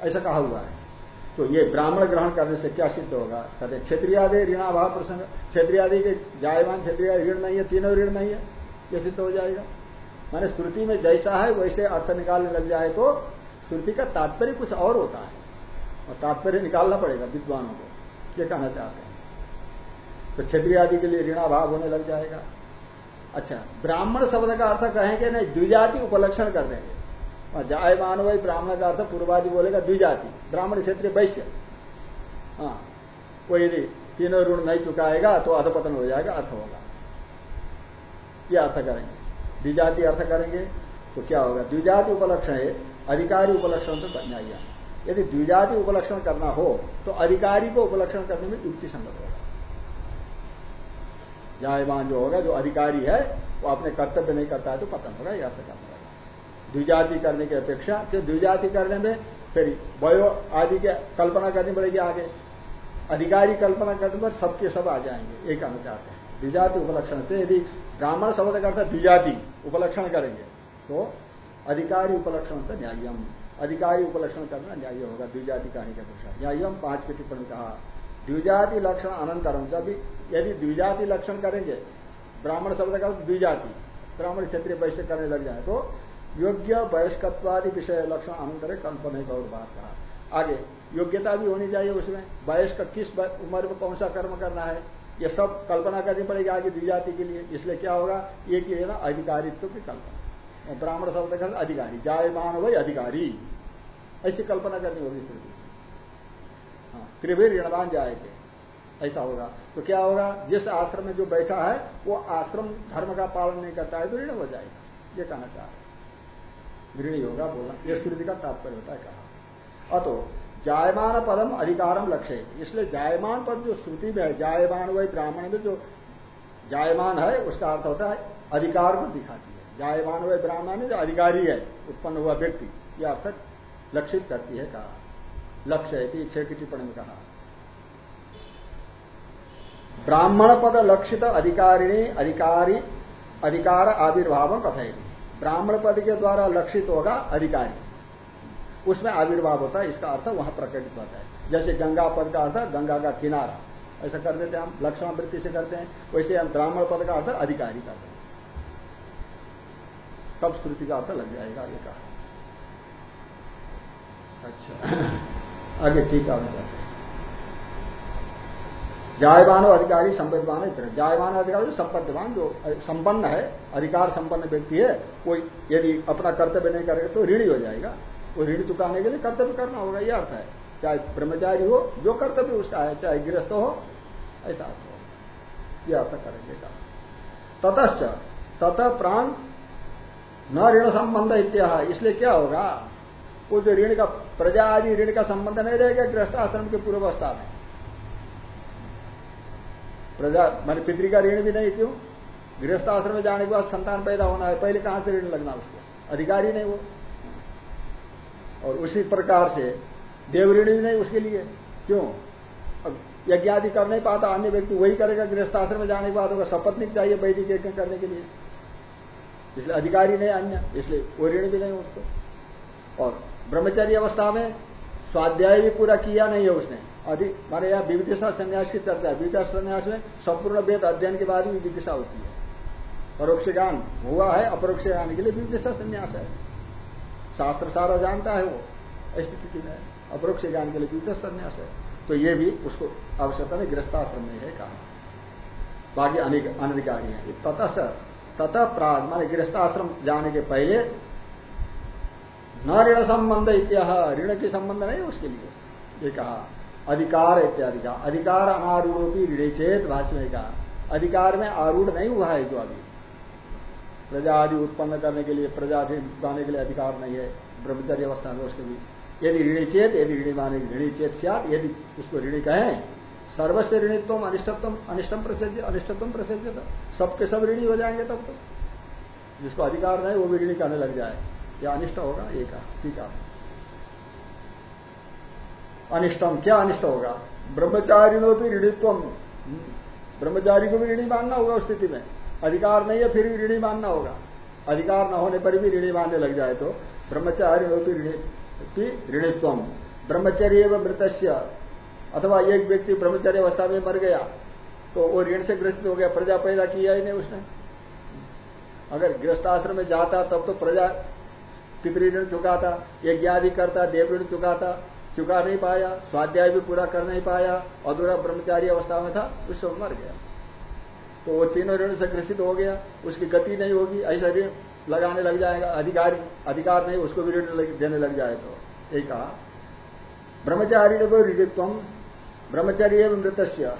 ऐसा कहा हुआ है। तो ये ब्राह्मण ग्रहण करने से क्या सिद्ध होगा? कहते क्षेत्रीय आदि ऋणाभाव प्रसंग क्षेत्रीय आदि के जायमान क्षेत्रीय ऋण नहीं है, तीनों ऋण नहीं है, ये सिद्ध हो जाएगा। माने श्रुति में जैसा है, वैसे अर्थ निकालने लग जाए तो श्रुति का तात्पर्य कुछ और होता है। और तात्पर्य निकालना पड़ेगा विद्वानों को, ये कहना चाहते हैं। तो क्षेत्रीय आदि के लिए ऋणाभाव होने लग जाएगा। अच्छा ब्राह्मण शब्द का अर्थ कहेंगे नहीं, द्विजाति उपलक्षण कर देंगे जाय मानव ब्राह्मण का अर्थ, पूर्वादि बोलेगा द्विजाति, ब्राह्मण क्षेत्रीय वैश्य। हाँ कोई यदि तीनों ऋण नहीं चुकाएगा तो अधपतन हो जाएगा, अर्थ होगा। ये अर्थ करेंगे। द्विजाति अर्थ करेंगे तो क्या होगा? द्विजाति उपलक्षण है, अधिकारी उपलक्षण तो न्याय यदि द्विजाति उपलक्षण करना हो तो अधिकारी को उपलक्षण करने में युक्ति संगत होगा। जायमान जो होगा, जो अधिकारी है, वो अपने कर्तव्य नहीं करता है तो पतन होगा, यह अर्थ करना होगा। द्विजाति करने की अपेक्षा, क्यों? द्विजाति करने में फिर वयो आदि की कल्पना करनी पड़ेगी आगे। अधिकारी कल्पना करने पर सबके सब आ जाएँगे, एक हैं द्विजाति उपलक्षण से यदि ब्राह्मण शब्द का अर्थ द्विजाति उपलक्षण करेंगे तो अधिकारी उपलक्षण तो न्यायम। अधिकारी उपलक्षण करना न्याय होगा, द्विजाति कहने का अपेक्षा न्यायम पाँच की टिप्पणी कहा, द्विजाति लक्षण अनंतरम। जब यदि द्विजाति लक्षण करेंगे, ब्राह्मण शब्द का द्विजाति, ब्राह्मण क्षेत्रीय वैश्य करने लग जाए तो योग्य वयस्कत्वादि विषय लक्षण अनंतर कल्पना और बात कहा। आगे, योग्यता भी होनी चाहिए उसमें। वयस्क किस उम्र में कौन सा कर्म करना है? ये सब कल्पना करनी पड़ेगी आगे दी जाति के लिए। इसलिए क्या होगा? एक ही है ना, अधिकारित्व की कल्पना। ब्राह्मण शब्द का अधिकारी। जायमान वही अधिकारी। ऐसी कल्पना करनी होगी श्रुति हाँ त्रिवीर ऋणवान जाएँगे ऐसा होगा। तो क्या होगा? जिस आश्रम में जो बैठा है, वो आश्रम धर्म का पालन नहीं करता है तो ऋण हो जाएगा। ये कहना चाह रहे ऋणी होगा बोलना। ये श्रुति का तात्पर्य होता है कहा। अतो जायमान पदम अधिकारम लक्ष्य। इसलिए जायमान पद जो श्रुति में है, जायमान वही ब्राह्मण में जो जायमान है, उसका अर्थ होता है अधिकार को दिखाती है। जायमान वही ब्राह्मण जो अधिकारी है, उत्पन्न हुआ व्यक्ति। यह अर्थ लक्षित करती है कहा। लक्ष्य है छह की टिप्पणी में कहा। ब्राह्मण पद लक्षित अधिकारिणी, अधिकारी, अधिकार आविर्भाव कथेगी ब्राह्मण पद के द्वारा लक्षित होगा अधिकारी। उसमें आविर्भाव होता है, इसका अर्थ वहाँ प्रकटित होता है। जैसे गंगा पद का अर्थ, गंगा का किनारा। ऐसा कर देते हैं हम लक्षण वृत्ति से करते हैं, वैसे हम ब्राह्मण पद का अर्थ अधिकारी करते हैं। तब श्रुति का अर्थ लग जाएगा, ये कहा। अच्छा। आगे ठीक है हैं। जायवान अधिकारी संपदवान इतना। जायवान अधिकारी संपदवान जो संपन्न है, अधिकार संपन्न व्यक्ति है, कोई यदि अपना कर्तव्य नहीं करेगा तो ऋणी हो जाएगा। वो ऋण चुकाने के लिए कर्तव्य करना होगा यह अर्थ है। चाहे ब्रह्मचारी हो, जो कर्तव्य उसका है, चाहे गृहस्थ हो, ऐसा अर्थ हो यह अर्थ करेंगे का ततश्च, ततः प्राण न ऋण संबंध इत्या इसलिए क्या होगा? वो जो ऋण का, प्रजा आदि ऋण का संबंध नहीं रहेगा, गृहस्थ आश्रम के पूर्वावस्था में। प्रजा, मान पितृ का ऋण भी नहीं, क्यों? गृहस्थ आश्रम में जाने के बाद संतान पैदा होना है, पहले कहाँ से ऋण लगना उसको? अधिकारी नहीं वो। और उसी प्रकार से देवऋणी नहीं उसके लिए। क्यों? अब यज्ञ आदि कर नहीं पाता, अन्य व्यक्ति वही करेगा, गृहस्थाश्रम में जाने के बाद होगा सपत्निक चाहिए वैदिक यज्ञ करने के लिए। इसलिए अधिकारी नहीं अन्य, इसलिए वो ऋण भी नहीं उसको। और ब्रह्मचर्य अवस्था में स्वाध्याय भी पूरा किया नहीं है उसने। अधिक माने यहाँ विविदिशा संन्यास की चर्चा विविधा संन्यास में संपूर्ण वेद अध्ययन के बाद भी विदिशा होती है। परोक्ष ज्ञान हुआ है अपरोक्ष ज्ञान के लिए विविधता संन्यास है। शास्त्र सारा जानता है वो। स्थिति में अपरोक्ष ज्ञान के लिए विविध संन्यास है। तो ये भी उसको आवश्यकता नहीं, गृहस्थाश्रम में है कहा। बाकी अनधिकारी है। ततः तथा प्राग, माने गृहस्थाश्रम जाने के पहले न ऋण संबंध इत्या ऋण के संबंध नहीं उसके लिए। ये कहा, अधिकार इत्यादि का अधिकार अनारूढ़ोपी ऋण चेत, भाष्य में कहा। अधिकार में आरूढ़ नहीं हुआ है जो अभी। प्रजा आदि उत्पन्न करने के लिए, प्रजा पाने के लिए अधिकार नहीं है, ब्रह्मचर्य अवस्था में उसके भी यदि ऋणी चेत, यदि ऋणी माने ऋणी चेत सियात, यदि उसको ऋणी कहें, सर्वस्व ऋणित्व अनिष्टत्व अनिष्टम प्रसिद्ध अनिष्टत्व प्रसिद्ध सबके सब ऋणी हो जाएँगे तब तो। जिसको अधिकार नहीं, वो भी ऋणी कहने लग जाए। या अनिष्ट होगा एक ठीक है। अनिष्टम, क्या अनिष्ट होगा? ब्रह्मचारिणों भी ऋणित्व ब्रह्मचारी को भी ऋणी मानना होगा उस स्थिति में। अधिकार नहीं है, फिर भी ऋणी मानना होगा। अधिकार न होने पर भी ऋणी मानने लग जाए तो ब्रह्मचारी ऋणित्व ब्रह्मचर्य मृतस्य, अथवा एक व्यक्ति ब्रह्मचर्य अवस्था में मर गया तो वो ऋण से ग्रस्त हो गया, प्रजा पैदा किया ही नहीं उसने। अगर गृहस्थाश्रम में जाता, तब तो प्रजा पितृ ऋण चुकाता यज्ञ आदि करता, देव ऋण चुकाता, चुका नहीं पाया, स्वाध्याय भी पूरा कर नहीं पाया, अधूरा ब्रह्मचारी अवस्था में था, उस समय मर गया। तो वो तीनों ऋण से ग्रसित हो गया, उसकी गति नहीं होगी, ऐसा ऋण लगाने लग जाएगा, अधिकार अधिकार नहीं, उसको भी ऋण देने लग जाए तो। यही कहा, ब्रह्मचारी को ऋणित्व ब्रह्मचर्य मृतस्य,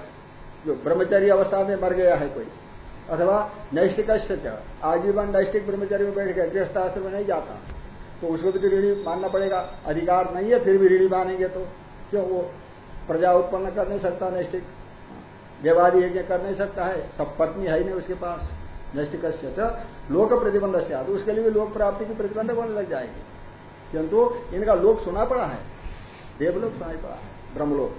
जो ब्रह्मचर्य अवस्था में मर गया है कोई, अथवा नैष्टिक आजीवन नैष्टिक ब्रह्मचर्य में बैठ गया गृहस्थाश्रम में नहीं जाता तो उसको भी तो ऋणी मानना पड़ेगा, अधिकार नहीं है, फिर भी ऋणी मानेंगे तो क्यों वो प्रजा उत्पन्न कर नहीं सकता नैष्टिक देवादि यज्ञ कर नहीं सकता है। सब पत्नी है ही नहीं उसके पास। नष्ट नैष्टिक लोक प्रतिबंध से आदि उसके लिए भी लोक प्राप्ति की प्रतिबंध होने लग जाएगी। किंतु इनका लोक सुना पड़ा है। देवलोक सुनाई पड़ा है। ब्रह्मलोक।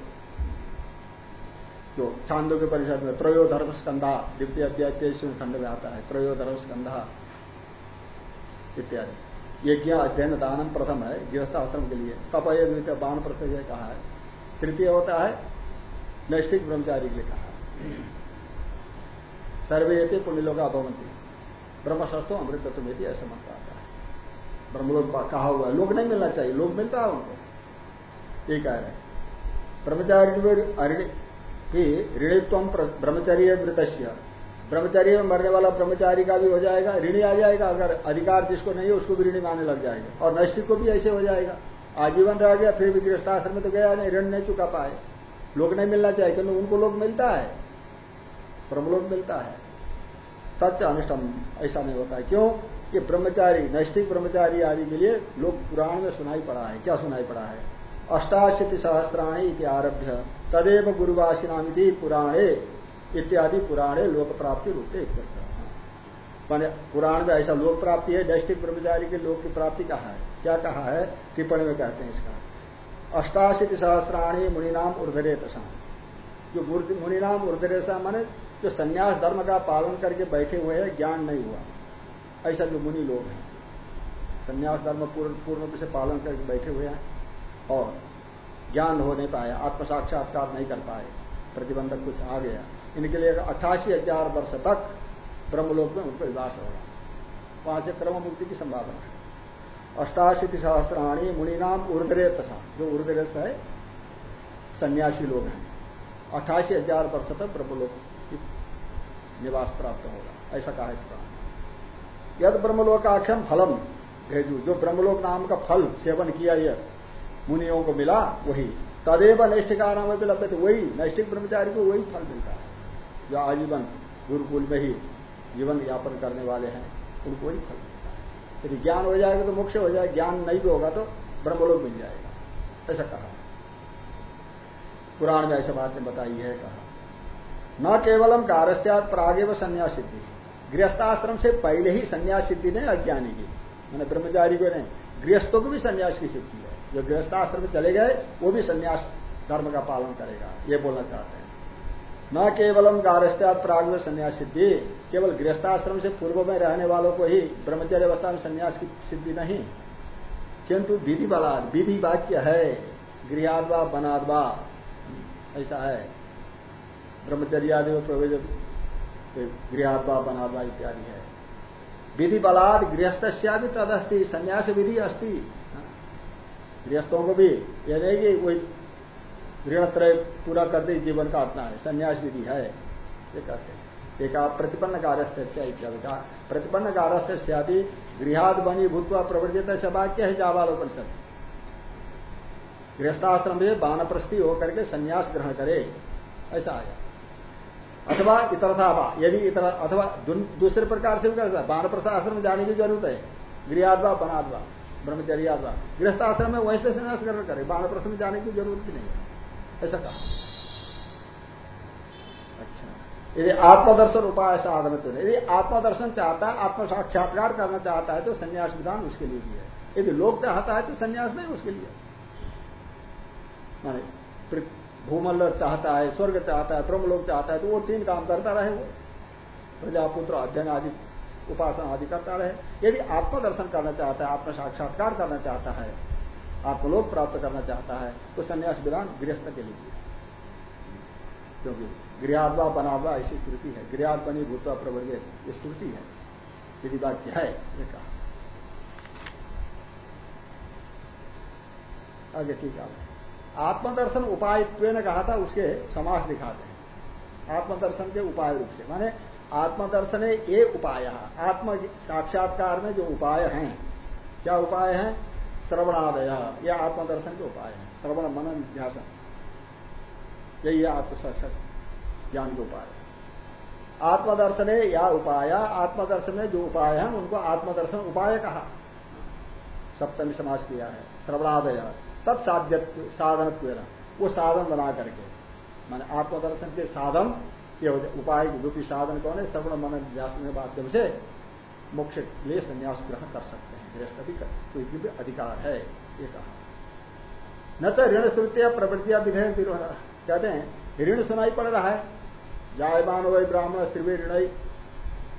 जो छांदों के परिषद में त्रयो धर्म स्कंधा, द्वितीय अध्याय तेईस खंड में आता है। त्रयो धर्म स्कंधा इत्यादि। यज्ञ अध्ययन दानम प्रथम है। गृहस्थ आश्रम के लिए। तपय द्वितीय बाण प्रत्यय कहा है। तृतीय होता है। नैष्ठिक ब्रह्मचारी के लिए कहा सर्वे ये पुण्यलोक अभवंती ब्रह्मशास्त्रों अमृतत्व में ऐसा मत आता है। ब्रह्मलोक कहा हुआ है लोग नहीं मिलना चाहिए लोग मिलता है उनको। ये कह रहे हैं। ब्रह्मचारी ऋणित्व ब्रह्मचर्य मृतस्य ब्रह्मचर्य में मरने वाला ब्रह्मचारी का भी हो जाएगा, ऋणी आ जाएगा, अगर अधिकार जिसको नहीं है, उसको भी ऋणी मानने लग जाएगा। और नैष्टिक को भी ऐसे हो जाएगा। आजीवन रह गया, फिर भी गृहस्थाश्रम में तो गया नहीं, ऋण नहीं चुका पाए। लोग नहीं मिलना चाहिए, क्योंकि उनको लोग मिलता है। ब्रह्मलोक मिलता है। तच्च अनिष्टम, ऐसा नहीं होता है। क्यों? कि ब्रह्मचारी नैष्टिक ब्रह्मचारी आदि के लिए लोग पुराण में सुनाई पड़ा है। क्या सुनाई पड़ा है? अष्टाशीति सहस्त्राणी इति आरभ्य, तदेव गुरुवासिनामिति पुराणे इत्यादि पुराणे लोक प्राप्ति रूपे माने पुराण में ऐसा लोक प्राप्ति है नैष्टिक ब्रह्मचारी के लोक की प्राप्ति कहा है? क्या कहा है? टिप्पणी में कहते हैं इसका। अष्टाशीति सहस्राणी मुनिनाम उर्धरे तसा जो मुनिनाम उर्धरेसा माने जो संन्यास धर्म का पालन करके बैठे हुए हैं, ज्ञान नहीं हुआ। ऐसा जो मुनि लोग हैं, संन्यास धर्म पूर्ण पूर्ण से पालन करके बैठे हुए हैं और ज्ञान हो नहीं पाया, आत्म साक्षात्कार नहीं कर पाए, प्रतिबंधक कुछ आ गया। इनके लिए अट्ठासी हज़ार वर्ष तक ब्रह्मलोक में उनको विवास होगा। वहाँ से क्रम मुक्ति की संभावना है। अष्टाशीति सहस्त्राणी मुनिनाम उर्दरे तथा जो उर्दरेस है सन्यासी लोग हैं। अट्ठासी हज़ार वर्ष तक ब्रह्मलोक निवास प्राप्त होगा। ऐसा कहा है पुराण। यद ब्रह्मलोकाख्यम फलम, भेजू। जो ब्रह्मलोक नाम का फल सेवन किया, यह मुनियों को मिला, वही। तदेव नैष्ठिका नाम भी लभ्य वही। नैष्ठिक ब्रह्मचारी को वही फल मिलता है। जो आजीवन गुरुकुल में ही जीवन यापन करने वाले हैं, उनको वही फल मिलता है। यदि ज्ञान हो जाएगा तो मोक्ष हो जाएगा, ज्ञान नहीं भी होगा तो ब्रह्मलोक मिल जाएगा। ऐसा कहा। पुराण में ऐसा बात ने बताई है, कहा। न केवलम कारस्त्याग प्रागे व संन्यास सिद्धि गृहस्थाश्रम से पहले ही संन्यास सिद्धि ने अज्ञानी की मैंने ब्रह्मचारी को नहीं, गृहस्थों को भी संन्यास की सिद्धि है। जो गृहस्थाश्रम में चले गए, वो भी संन्यास धर्म का पालन करेगा, ये बोलना चाहते हैं। न केवलम गारस्त्यात प्राग में संन्यास सिद्धि केवल गृहस्थाश्रम से पूर्व में रहने वालों को ही ब्रह्मचर्य अवस्था में संन्यास की सिद्धि नहीं। किंतु विधि बलाद विधि वाक्य है, गृहाद्वा बनाद्वा ऐसा है। ब्रह्मचर्यादि में प्रवेश गृहत्वा बनावा इत्यादि है। विधि बलाद गृहस्थ भी तदस्थि संन्यास विधि अस्ति। गृहस्थों को भी यह नहीं कि कोई ऋण त्रय पूरा करते जीवन काटना है, संन्यास विधि है। ये कहते हैं। एक प्रतिपन्न कारस्थ इत्यादि का प्रतिपन्न कारस्थ आदि गृहाद बनी भूतवा प्रवर्जित ऐसा वाक्य है जावालोपनिषद गृहस्थाश्रम में बानप्रस्थी होकर के संन्यास ग्रहण करे। ऐसा आया अथवा इतरथा यदि इतर, अथवा दूसरे प्रकार से भी कर सकता बानप्रस्थ आश्रम में जाने की ज़रूरत है। गृहाद्वा बनाद्वा ब्रह्मचर्याद्वा गृहस्थ आश्रम में वैसे संन्यास ग्रहण करे बानप्रस्थ में जाने की ज़रूरत भी नहीं है। ऐसा कहा। अच्छा। यदि आत्मदर्शन उपाय साधन तो यदि आत्मदर्शन चाहता है, आत्म साक्षात्कार करना चाहता है तो संन्यास विधान उसके लिए भी है। यदि लोग चाहता है तो संन्यास नहीं उसके लिए। माने भूमल चाहता है, स्वर्ग चाहता है ब्रह्म लोग चाहता है तो वो तीन काम करता रहे वो। प्रजापुत्र, अध्ययन आदि, उपासना आदि करता रहे। यदि आत्मदर्शन करना चाहता है आत्म साक्षात्कार करना चाहता है आत्मलोक प्राप्त करना चाहता है तो संन्यास विधान गृहस्थ के लिए। क्योंकि गृहाद्वा बनावा ऐसी श्रुति है। गृहाद बनी भूतवा प्रवर्जित ये श्रुति है। यदि वाक्य है, ये कहा। आगे ठीक है आत्मदर्शन उपाय कहा था, उसके समास दिखाते हैं। आत्मदर्शन के उपाय रूप से। माने आत्मदर्शन ये उपाय आत्म साक्षात्कार में जो उपाय हैं, क्या उपाय है? श्रवणादय। यह आत्मदर्शन के उपाय है। श्रवण, मनन ध्यासन यही है आत्मसाक्षात ज्ञान के उपाय। आत्मदर्शन या उपाय, आत्मदर्शन में जो उपाय है, उनको आत्मदर्शन उपाय कहा। सप्तमी समाज किया है। श्रवणादय। तत्साध्य साधन वो साधन बना करके। माने आत्मदर्शन के साधन, ये उपाय रूपी साधन कौन है? श्रवण मन व्यास के माध्यम से मोक्ष लिए संन्यास ग्रहण कर सकते हैं। गृहस्थ भी कोई भी अधिकार है, ये कहा। न तो ऋण श्रुतिया प्रवृत्तिया विधेयक विरोध। कहते हैं, ऋण सुनाई पड़ रहा है। जायमान वही ब्राह्मण त्रिवे ऋण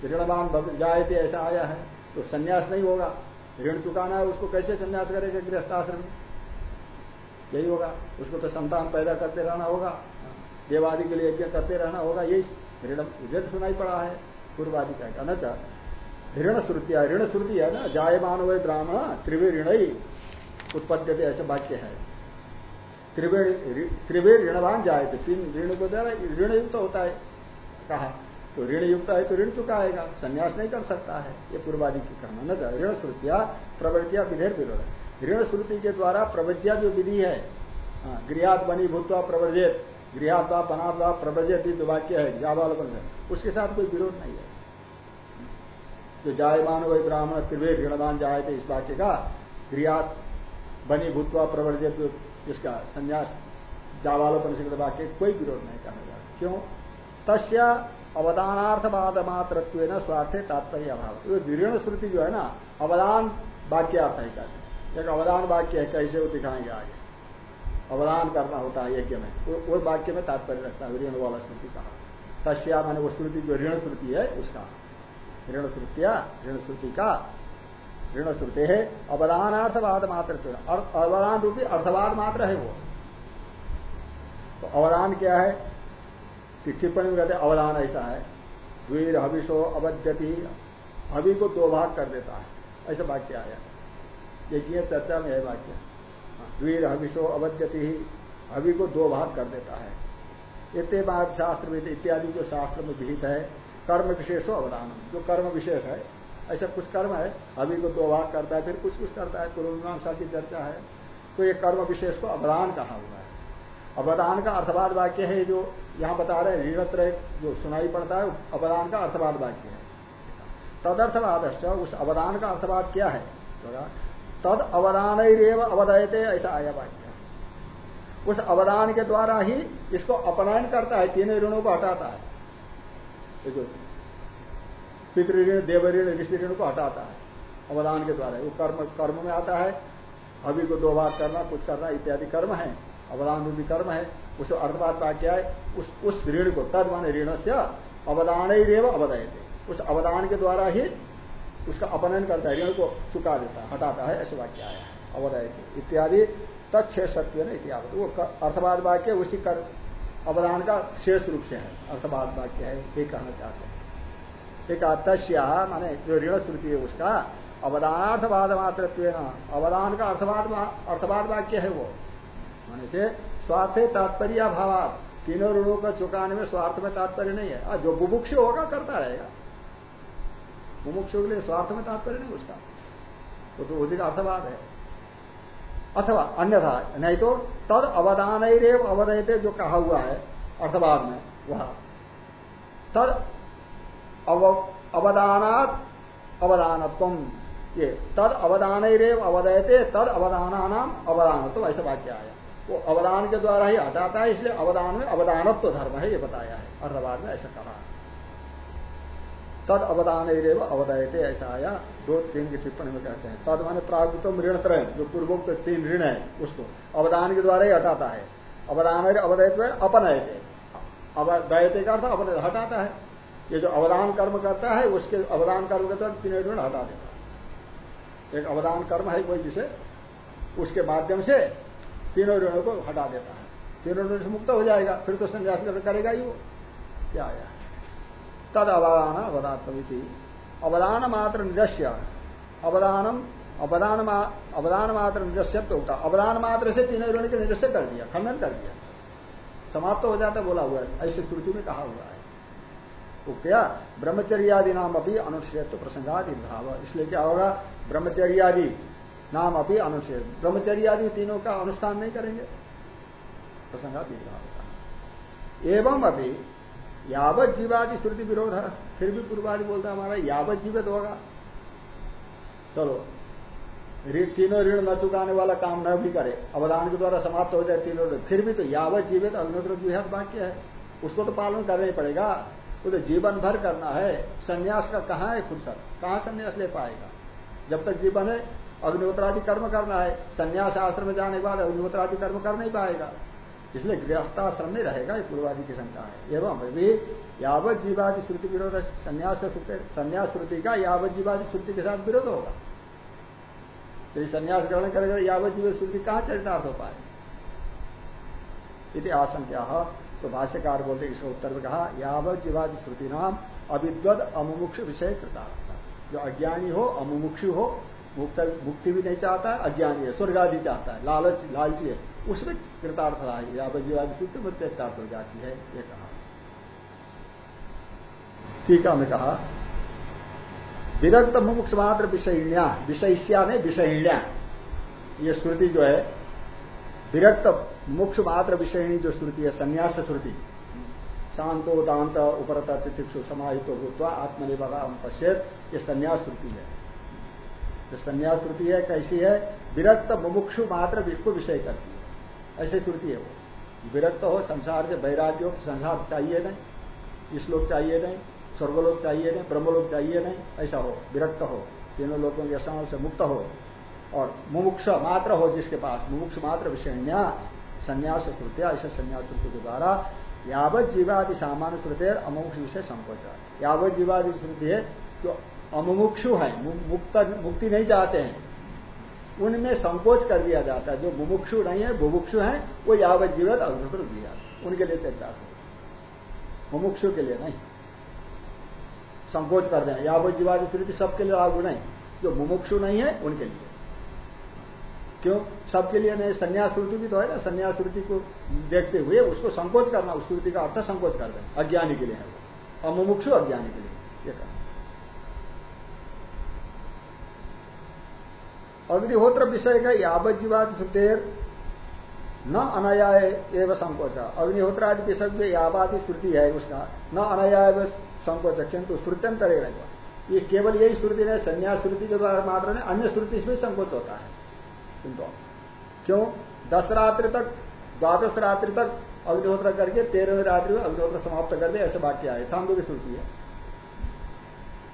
ऋणवान जायते ऐसा आया है तो संन्यास नहीं होगा। ऋण चुकाना है, उसको कैसे संन्यास करेगा गृहस्थाश्रम यही होगा। उसको तो संतान पैदा करते रहना होगा। देवादि के लिए यज्ञ करते रहना होगा। यही ऋण सुनाई पड़ा है पूर्वादि का न ऋण श्रुतिया ऋण श्रुति है ना? जायमान वही ब्राह्मण, त्रिवे ही उत्पत्ति ऐसे वाक्य है। त्रिवेण ऋणवान जाए थे तीन ऋण को द्वारा ऋण युक्त होता है, कहा। तो ऋण युक्त है तो ऋण चुकाएगा, संन्यास नहीं कर सकता है। ये पूर्वादि की कहना न ऋण श्रुतिया प्रवृत्तिया विधेर विरोध। ऋण श्रुति के द्वारा प्रवज्ञा जो विधि है हाँ, गृहात बनी भूतवा प्रवजित गृहात्वा बनात्वा प्रवर्जित जो वाक्य है जावाल उसके साथ कोई विरोध नहीं है। जो जायमान वही ब्राह्मण त्रिवेद ऋणवान जाए थे इस वाक्य का गृहात बनी भूतवा प्रवर्जित इसका संन्यास जावालोपनिषद वाक्य कोई विरोध नहीं करने जा क्यों? तस्या अवदानार्थवाद मात्र स्वार्थे तात्पर्य अभाव। ये विऋण श्रुति जो है ना अवदान वाक्य अर्थ है कहते एक अवदान वाक्य है, कैसे वो दिखाएँगे आगे? अवदान करना होता है यज्ञ में। वो वाक्य में तात्पर्य रखता है, ऋण वाला श्रुति कहा तस्या मैंने वो श्रुति, जो ऋण श्रुति है, उसका। ऋण श्रुतिया, ऋण श्रुति का। ऋण श्रुति है अवदानार्थवाद मात्र अवदान रूपी अर्थवाद मात्र है वो। तो अवदान क्या है? टिप्पणी में कहते अवदान ऐसा है। वीर हविशो अवद्यति हवि को दो भाग कर देता है। ऐसा वाक्य आया। देखिए चर्चा में है वाक्य। द्वीर हविशो अवद्यति ही, हवि को दो भाग कर देता है। इतने बाद शास्त्र में इत्यादि जो शास्त्र में विहित है, कर्म विशेषो अवदान जो कर्म विशेष है, ऐसा कुछ कर्म है अभी को दो भाग करता है, फिर कुछ कुछ करता है पूर्वमीमांसा की चर्चा है तो ये कर्म विशेष को अवदान कहा हुआ है। अवदान का अर्थवाद वाक्य है, जो यहाँ बता रहे हैं ऋणत्र जो सुनाई पड़ता है अवदान का अर्थवाद वाक्य है। तदर्थवाद उस अवदान का अर्थवाद क्या है? तद अवदान अवदयते ऐसा आया वाक्य। उस अवदान के द्वारा ही इसको अपनयन करता है, तीनों ऋणों को हटाता है। जो पितृ देव ऋण ऋषि ऋण को हटाता है अवदान के द्वारा। वो कर्म कर्म में आता है, अभी को दो बार करना, कुछ करना, इत्यादि कर्म है। अवदान रूपी कर्म है, उस अर्थवाद का क्या है, उस उस ऋण को, तद माने ऋण से अवदान ही रेव उस अवदान के द्वारा ही उसका अपनयन करता है ऋण को चुका देता है, हटाता है, ऐसे वाक्य आया है, अवदय इत्यादि तत्व सत्य न इत्यादि वो अर्थवाद वाक्य उसी कर अवदान का शेष रूप से है। अर्थवाद वाक्य है, ये कहना चाहते हैं। एक तस्या माने जो ऋण श्रुति है उसका अवदानार्थवाद मात्र अवदान का अर्थवाद अर्थवाद वाक्य है वो। माने से स्वार्थ तात्पर्य भाव तीनों ऋणों का चुकाने में स्वार्थ में तात्पर्य नहीं है। जो बुभुक्ष होगा, करता रहेगा। मुमुक्ष के लिए स्वार्थ में तात्पर्य नहीं उसका। वो तो अधिक अर्थवाद है। अथवा अन्यथा, नहीं तो तद अवदान अवदयते जो कहा हुआ है, अर्थवाद में, वह। तद अवदानात अवदानत्व ये, तद अवदान अवदयते तद अवदाना नाम अवदानत्व ऐसा वाक्य आया। वो अवदान के द्वारा ही हटाता है, इसलिए अवदान में अवदानत्व धर्म है, ये बताया है। अर्थवाद में ऐसा कहा। तद अवदान अवदायते ऐसा आया दो, तीन की टिप्पणी में कहते हैं। तद माने प्रागुतम ऋण त्रय जो पूर्वोक्त तीन ऋण है, उसको। अवदान के द्वारा ही हटाता है। अवदान अपन अपनयते। अवदयते का अर्थ अपन हटाता है। ये जो अवदान कर्म करता है, उसके अवदान कर्म के तहत तीन ऋण हटा देता है। एक अवदान कर्म है कोई जिसे, उसके माध्यम से तीनों ऋणों को हटा देता है। तीनों ऋण से मुक्त हो जाएगा। फिर तो संन्यास करेगा ही वो। क्या आया? तद अवदान अवदात्मी अवदान मात्र निरस्य अवदानम अवदान अवदान मात्र निरस्यत्व होता अवदान मात्र से तीनों ऋण के निरस्य कर दिया, खंडन कर दिया। समाप्त तो हो जाता बोला हुआ है। ऐसे श्रुति में कहा हुआ है। वो क्या? ब्रह्मचर्यादि नाम अभी अनुच्छेद प्रसंगादि भाव। इसलिए क्या होगा? ब्रह्मचर्यादि नाम अभी अनुच्छेद। ब्रह्मचर्यादि तीनों का अनुष्ठान नहीं करेंगे। प्रसंगादि भाव का एवं अभी यावत जीवादि श्रुति विरोध है। फिर भी पूर्वादि बोलता है, हमारा यावत जीवित होगा। चलो, ऋण तीनों ऋण न चुकाने वाला काम न भी करे अवदान के द्वारा समाप्त हो जाए तीनों ऋण। फिर भी तो यावत जीवित अग्निहोत्र विहत वाक्य है। उसको तो पालन करना ही पड़ेगा। वो तो जीवन भर करना है। संन्यास का कहाँ है फुर्सत? कहाँ संन्यास ले पाएगा? जब तक जीवन है, अग्निहोत्रादि कर्म करना है। संन्यास आश्रम में जाने के बाद अग्निहोत्रादि कर्म कर नहीं पाएगा। इसलिए गृहस्थाश्रम में रहेगा, ये पूर्वादि की शंका है। एवं भी यावत जीवादि श्रुति विरोध, संन्यास संन्यास श्रुति का यावत जीवादि श्रुति के साथ विरोध होगा। यदि संन्यास ग्रहण करेगा, यावत जीव श्रुति कहाँ चरितार्थ हो पाए? इति आशंका तो भाष्यकार बोलते इसका उत्तर में कहा, यावत जीवादि श्रुति नाम अविद्वद अमुमुक्ष विषय कृता जो अज्ञानी हो, अमुमुक्षु हो, मुक्ति भी नहीं चाहता, अज्ञानी है स्वर्ग आदि चाहता है, लालच, लालची है। उसमें कृतार्थ रहा है या जीवादि सूत्र में त्यक्तार्थ हो जाती है, ये कहा। टीका में कहा, विरक्त मुमुक्ष मात्र विषयिण्या, विषयिष्या नहीं विषयिण्या। ये श्रुति जो है, विरक्त मुक्ष मात्र विषयिणी जो श्रुति है, संन्यास श्रुति। शांतो दांत उपरत तिथिक्षु समाहित भूतवा आत्मनिर्भर पश्चेत ये संन्यास श्रुति है। जो संन्यास श्रुति है, कैसी है? विरक्त मुमुक्षु मात्र विषय करती ऐसी श्रुति है वो। विरक्त हो, संसार से वैराग्य हो, संसार चाहिए नहीं इस लोग चाहिए नहीं, स्वर्गलोक चाहिए नहीं, ब्रह्मलोक चाहिए नहीं, ऐसा हो, विरक्त हो, तीनों लोगों के समाज से मुक्त हो और मुमुक्ष मात्र हो जिसके पास, मुमुक्ष मात्र विषय संन्यास श्रुतिया ऐसे संन्यास श्रुति के द्वारा यावत जीवादि सामान्य श्रुति है अमुक्ष विषय संकोच। यावत जीवादि श्रुति है जो अमुमुक्षु है मुक्त, मुक्ति नहीं चाहते हैं। उनमें संकोच कर दिया जाता है। जो मुमुक्षु नहीं है, बुभुक्षु है, वो यावत जीवित अग्रसर दिया उनके लिए त्याग मुमुक्षु के लिए नहीं। संकोच कर देना। यावत जीवादी श्रुति सबके लिए लागू नहीं। जो मुमुक्षु नहीं है, उनके लिए। क्यों? सबके लिए नहीं, संन्यास श्रुति भी तो है ना। संन्यास श्रुति को देखते हुए उसको संकोच करना, उस श्रुति का अर्थ संकोच कर देना। अज्ञानी के लिए है वो। अमुमुक्षु अज्ञानी के लिए। ये कहना अग्निहोत्र विषय का यावत जीवाद श्रुतेर न अनयाय एवं संकोच। अग्निहोत्र आदि विषय में यावादी श्रुति है उसका। न अनयाय संकोच, किंतु श्रुत्यंतर ये केवल यही श्रुति है संन्यास श्रुति के द्वारा मात्र ने अन्य श्रुति इसमें संकोच होता है। किंतु क्यों? दस रात्रि तक, द्वादश रात्रि तक अग्निहोत्र करके, तेरहवीं रात्रि में अग्निहोत्र समाप्त कर दे, ऐसे वाक्य आए। छांदो की श्रुति है।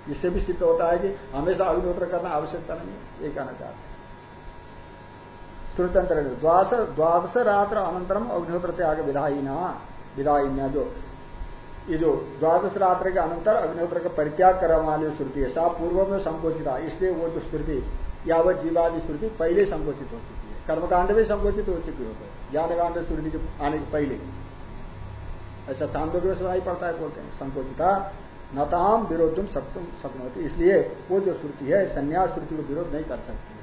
इससे भी सिद्ध होता है कि हमेशा अग्निहोत्र करना आवश्यकता नहीं है ये कहना चाहते हैं। श्रुतंत्र द्वादश रात्र अनंतरम अग्निहोत्र त्याग विधायिना, विधायिन्या जो, ये जो द्वादश रात्र के अनंतर अग्निहोत्र का परित्याग करने वाली श्रुति है, सा पूर्व में संकोचित इसलिए वो जो श्रुति, यावत जीवादि श्रुति पहले संकोचित हो चुकी है। कर्मकांड में संकोचित हो चुकी हो, ज्ञानकांड श्रुति के आने के पहले। ऐसा चांदोग्य सुनाई पड़ता है, बोलते हैं संकोचिता नताम विरोधम सप्तम सकनोती इसलिए वो जो श्रुति है, संन्यास श्रुति को विरोध नहीं कर सकती है।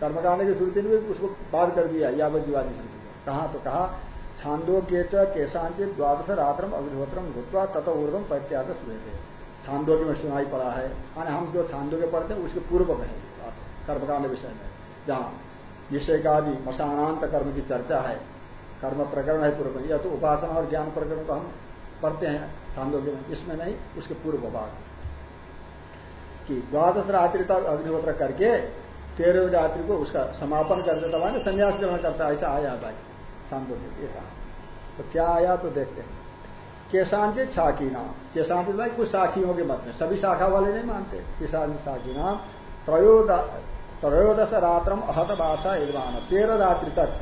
कर्मकांड की श्रुति ने भी उसको बात कर दिया यावत जीवादी श्रुति को। कहा तो कहा, छांदो के केशांचित द्वादश रात्रम अग्निहोत्रम भूतवा तथा ऊर्धम प्रत्याग सुहे छांदोग्य में सुनाई पड़ा है, माने हम जो छांदोग्य पढ़ते हैं, उसके पूर्व में है। कर्मकांड विषय में। जहाँ जहाँ निषेकादि मशानांत कर्म की चर्चा है, कर्म प्रकरण है पूर्व में। यह तो उपासना और ज्ञान प्रकरण को हम पढ़ते हैं। छांदोग्य में, इसमें नहीं, उसके पूर्व भाग। कि द्वादश रात्रि तक अग्निहोत्र करके तेरह रात्रि को उसका समापन कर देता, माने संन्यास ग्रहण करता, ऐसा आया था छांदोग्य ये कहा। तो क्या आया तो देखते हैं। केशांचित साखी नाम। केशांचित भाई, कुछ साखियों के मत में, सभी शाखा वाले नहीं मानते। केशांचित साखी नाम, त्रयोदश रात्रम अहतवासा यजमान तेरह रात्रि तक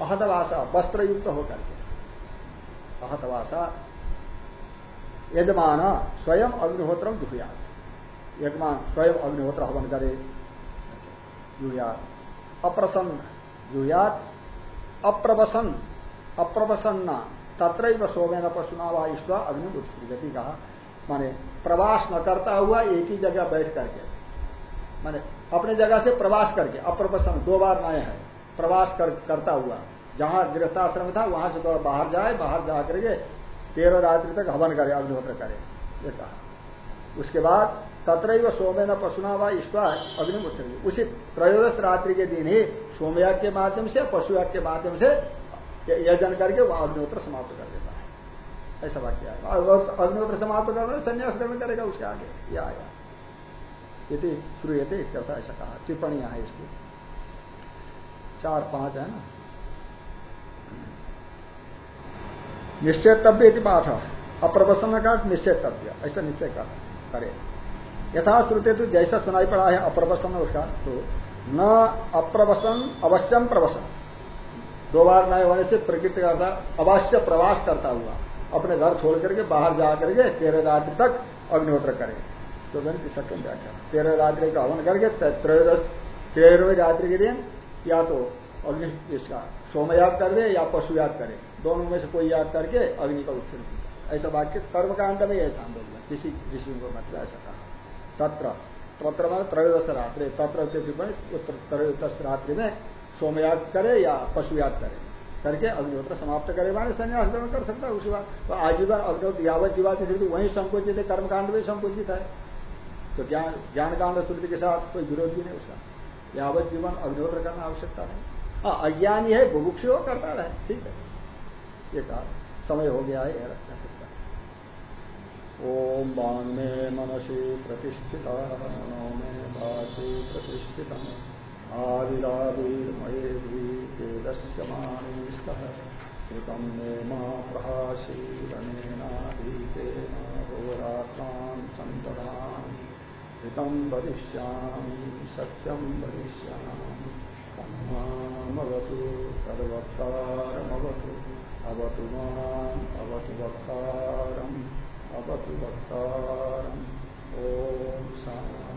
अहतवासा वस्त्र युक्त होकर के। अहतवासा यजमान स्वयं अग्निहोत्र जुहुयात। यजमान स्वयं अग्निहोत्र हवन करे। जुहुयात। अप्रसन्न। जुहुयात। अप्रवसन। अप्रवसन्न। तत्र सोमेन पशुना व ईश्वा अग्नि उत्सृजती कहा। माने प्रवास न करता हुआ एक ही जगह बैठ करके। माने अपने जगह से प्रवास करके। अप्रवसन दो बार नए है। प्रवास कर, करता हुआ। जहाँ गृहस्थाश्रम था वहाँ से थोड़ा बाहर जाए बाहर जा करके तेरह रात्रि तक हवन करे, अग्निहोत्र करे, ये कहा। उसके बाद तत्र सोमे न पशुना व ईश्वा अग्नि उसी त्रयोदश रात्रि के दिन ही सोमयाग के माध्यम से, पशुयाग के माध्यम से यजन करके वह अग्निहोत्र समाप्त कर देता है। ऐसा वाक्य आएगा अग्निहोत्र समाप्त करना संन्यास ग्रहण करेगा, उसके आगे यह आया। यदि इत्यर्थ ऐसा कहा। टिप्पणी है इसकी। चार पाँच है ना? निश्चेतव्य यदि पाठ। अप्रवसन का निश्चेतव्य ऐसा निश्चय कर। करे यथाश्रुते तो जैसा सुनाई पड़ा है अप्रवसन उसका तो न अप्रवसन अवश्यम प्रवसन। दो बार नए होने से प्रकृति करता अवश्य प्रवास करता हुआ, अपने घर छोड़ करके, बाहर जा करके, तेरह रात्रि तक अग्निहोत्र करे। तो की सत्यम व्याख्या। तेरह रात्रि का हवन करके, त्रयोदश तेरहवीं रात्रि के दिन या तो अग्नि इसका सोमयाग कर दे या पशु याद करे। दोनों में से कोई याद करके अग्नि का उत्सर्ग ऐसा वाक्य कर्मकांड में यह छांदोग्य किसी ऋषि को मतलब ऐसा कहा तत्र। तत्र मतलब त्रयोदश रात्रि। तत्र त्रयोदश रात्रि में सोमयाग करे या पशु याद करे। करके अग्निहोत्र समाप्त करे माने संन्यास ग्रहण कर सकता है उसके बाद तो आजीवन अग्निहोत्र यावत जीवा की स्थिति वही संकुचित है, कर्मकांड भी संकुचित है। तो ज्ञान कांड स्मृति के साथ कोई विरोध भी नहीं उसका। यावत जीवन अग्निहोत्र करना आवश्यकता नहीं। हाँ अज्ञानी है, बुभुक्ष करता रहे, ठीक है। ये कहा, समय हो गया है ओम बांग में मनसी प्रतिष्ठिता मनो में भाषी प्रतिष्ठित मानिष्ठः कृतं मे मा प्रहाशीरणेनाधीतेन होरात्रान् सन्तताम् हितं वदिष्यामि, सत्यं वदिष्यामि। कम्मामवतु तद्वक्तारमवतु अवतु माम् अवतु अवतु वक्तारम्। ॐ शान्ति।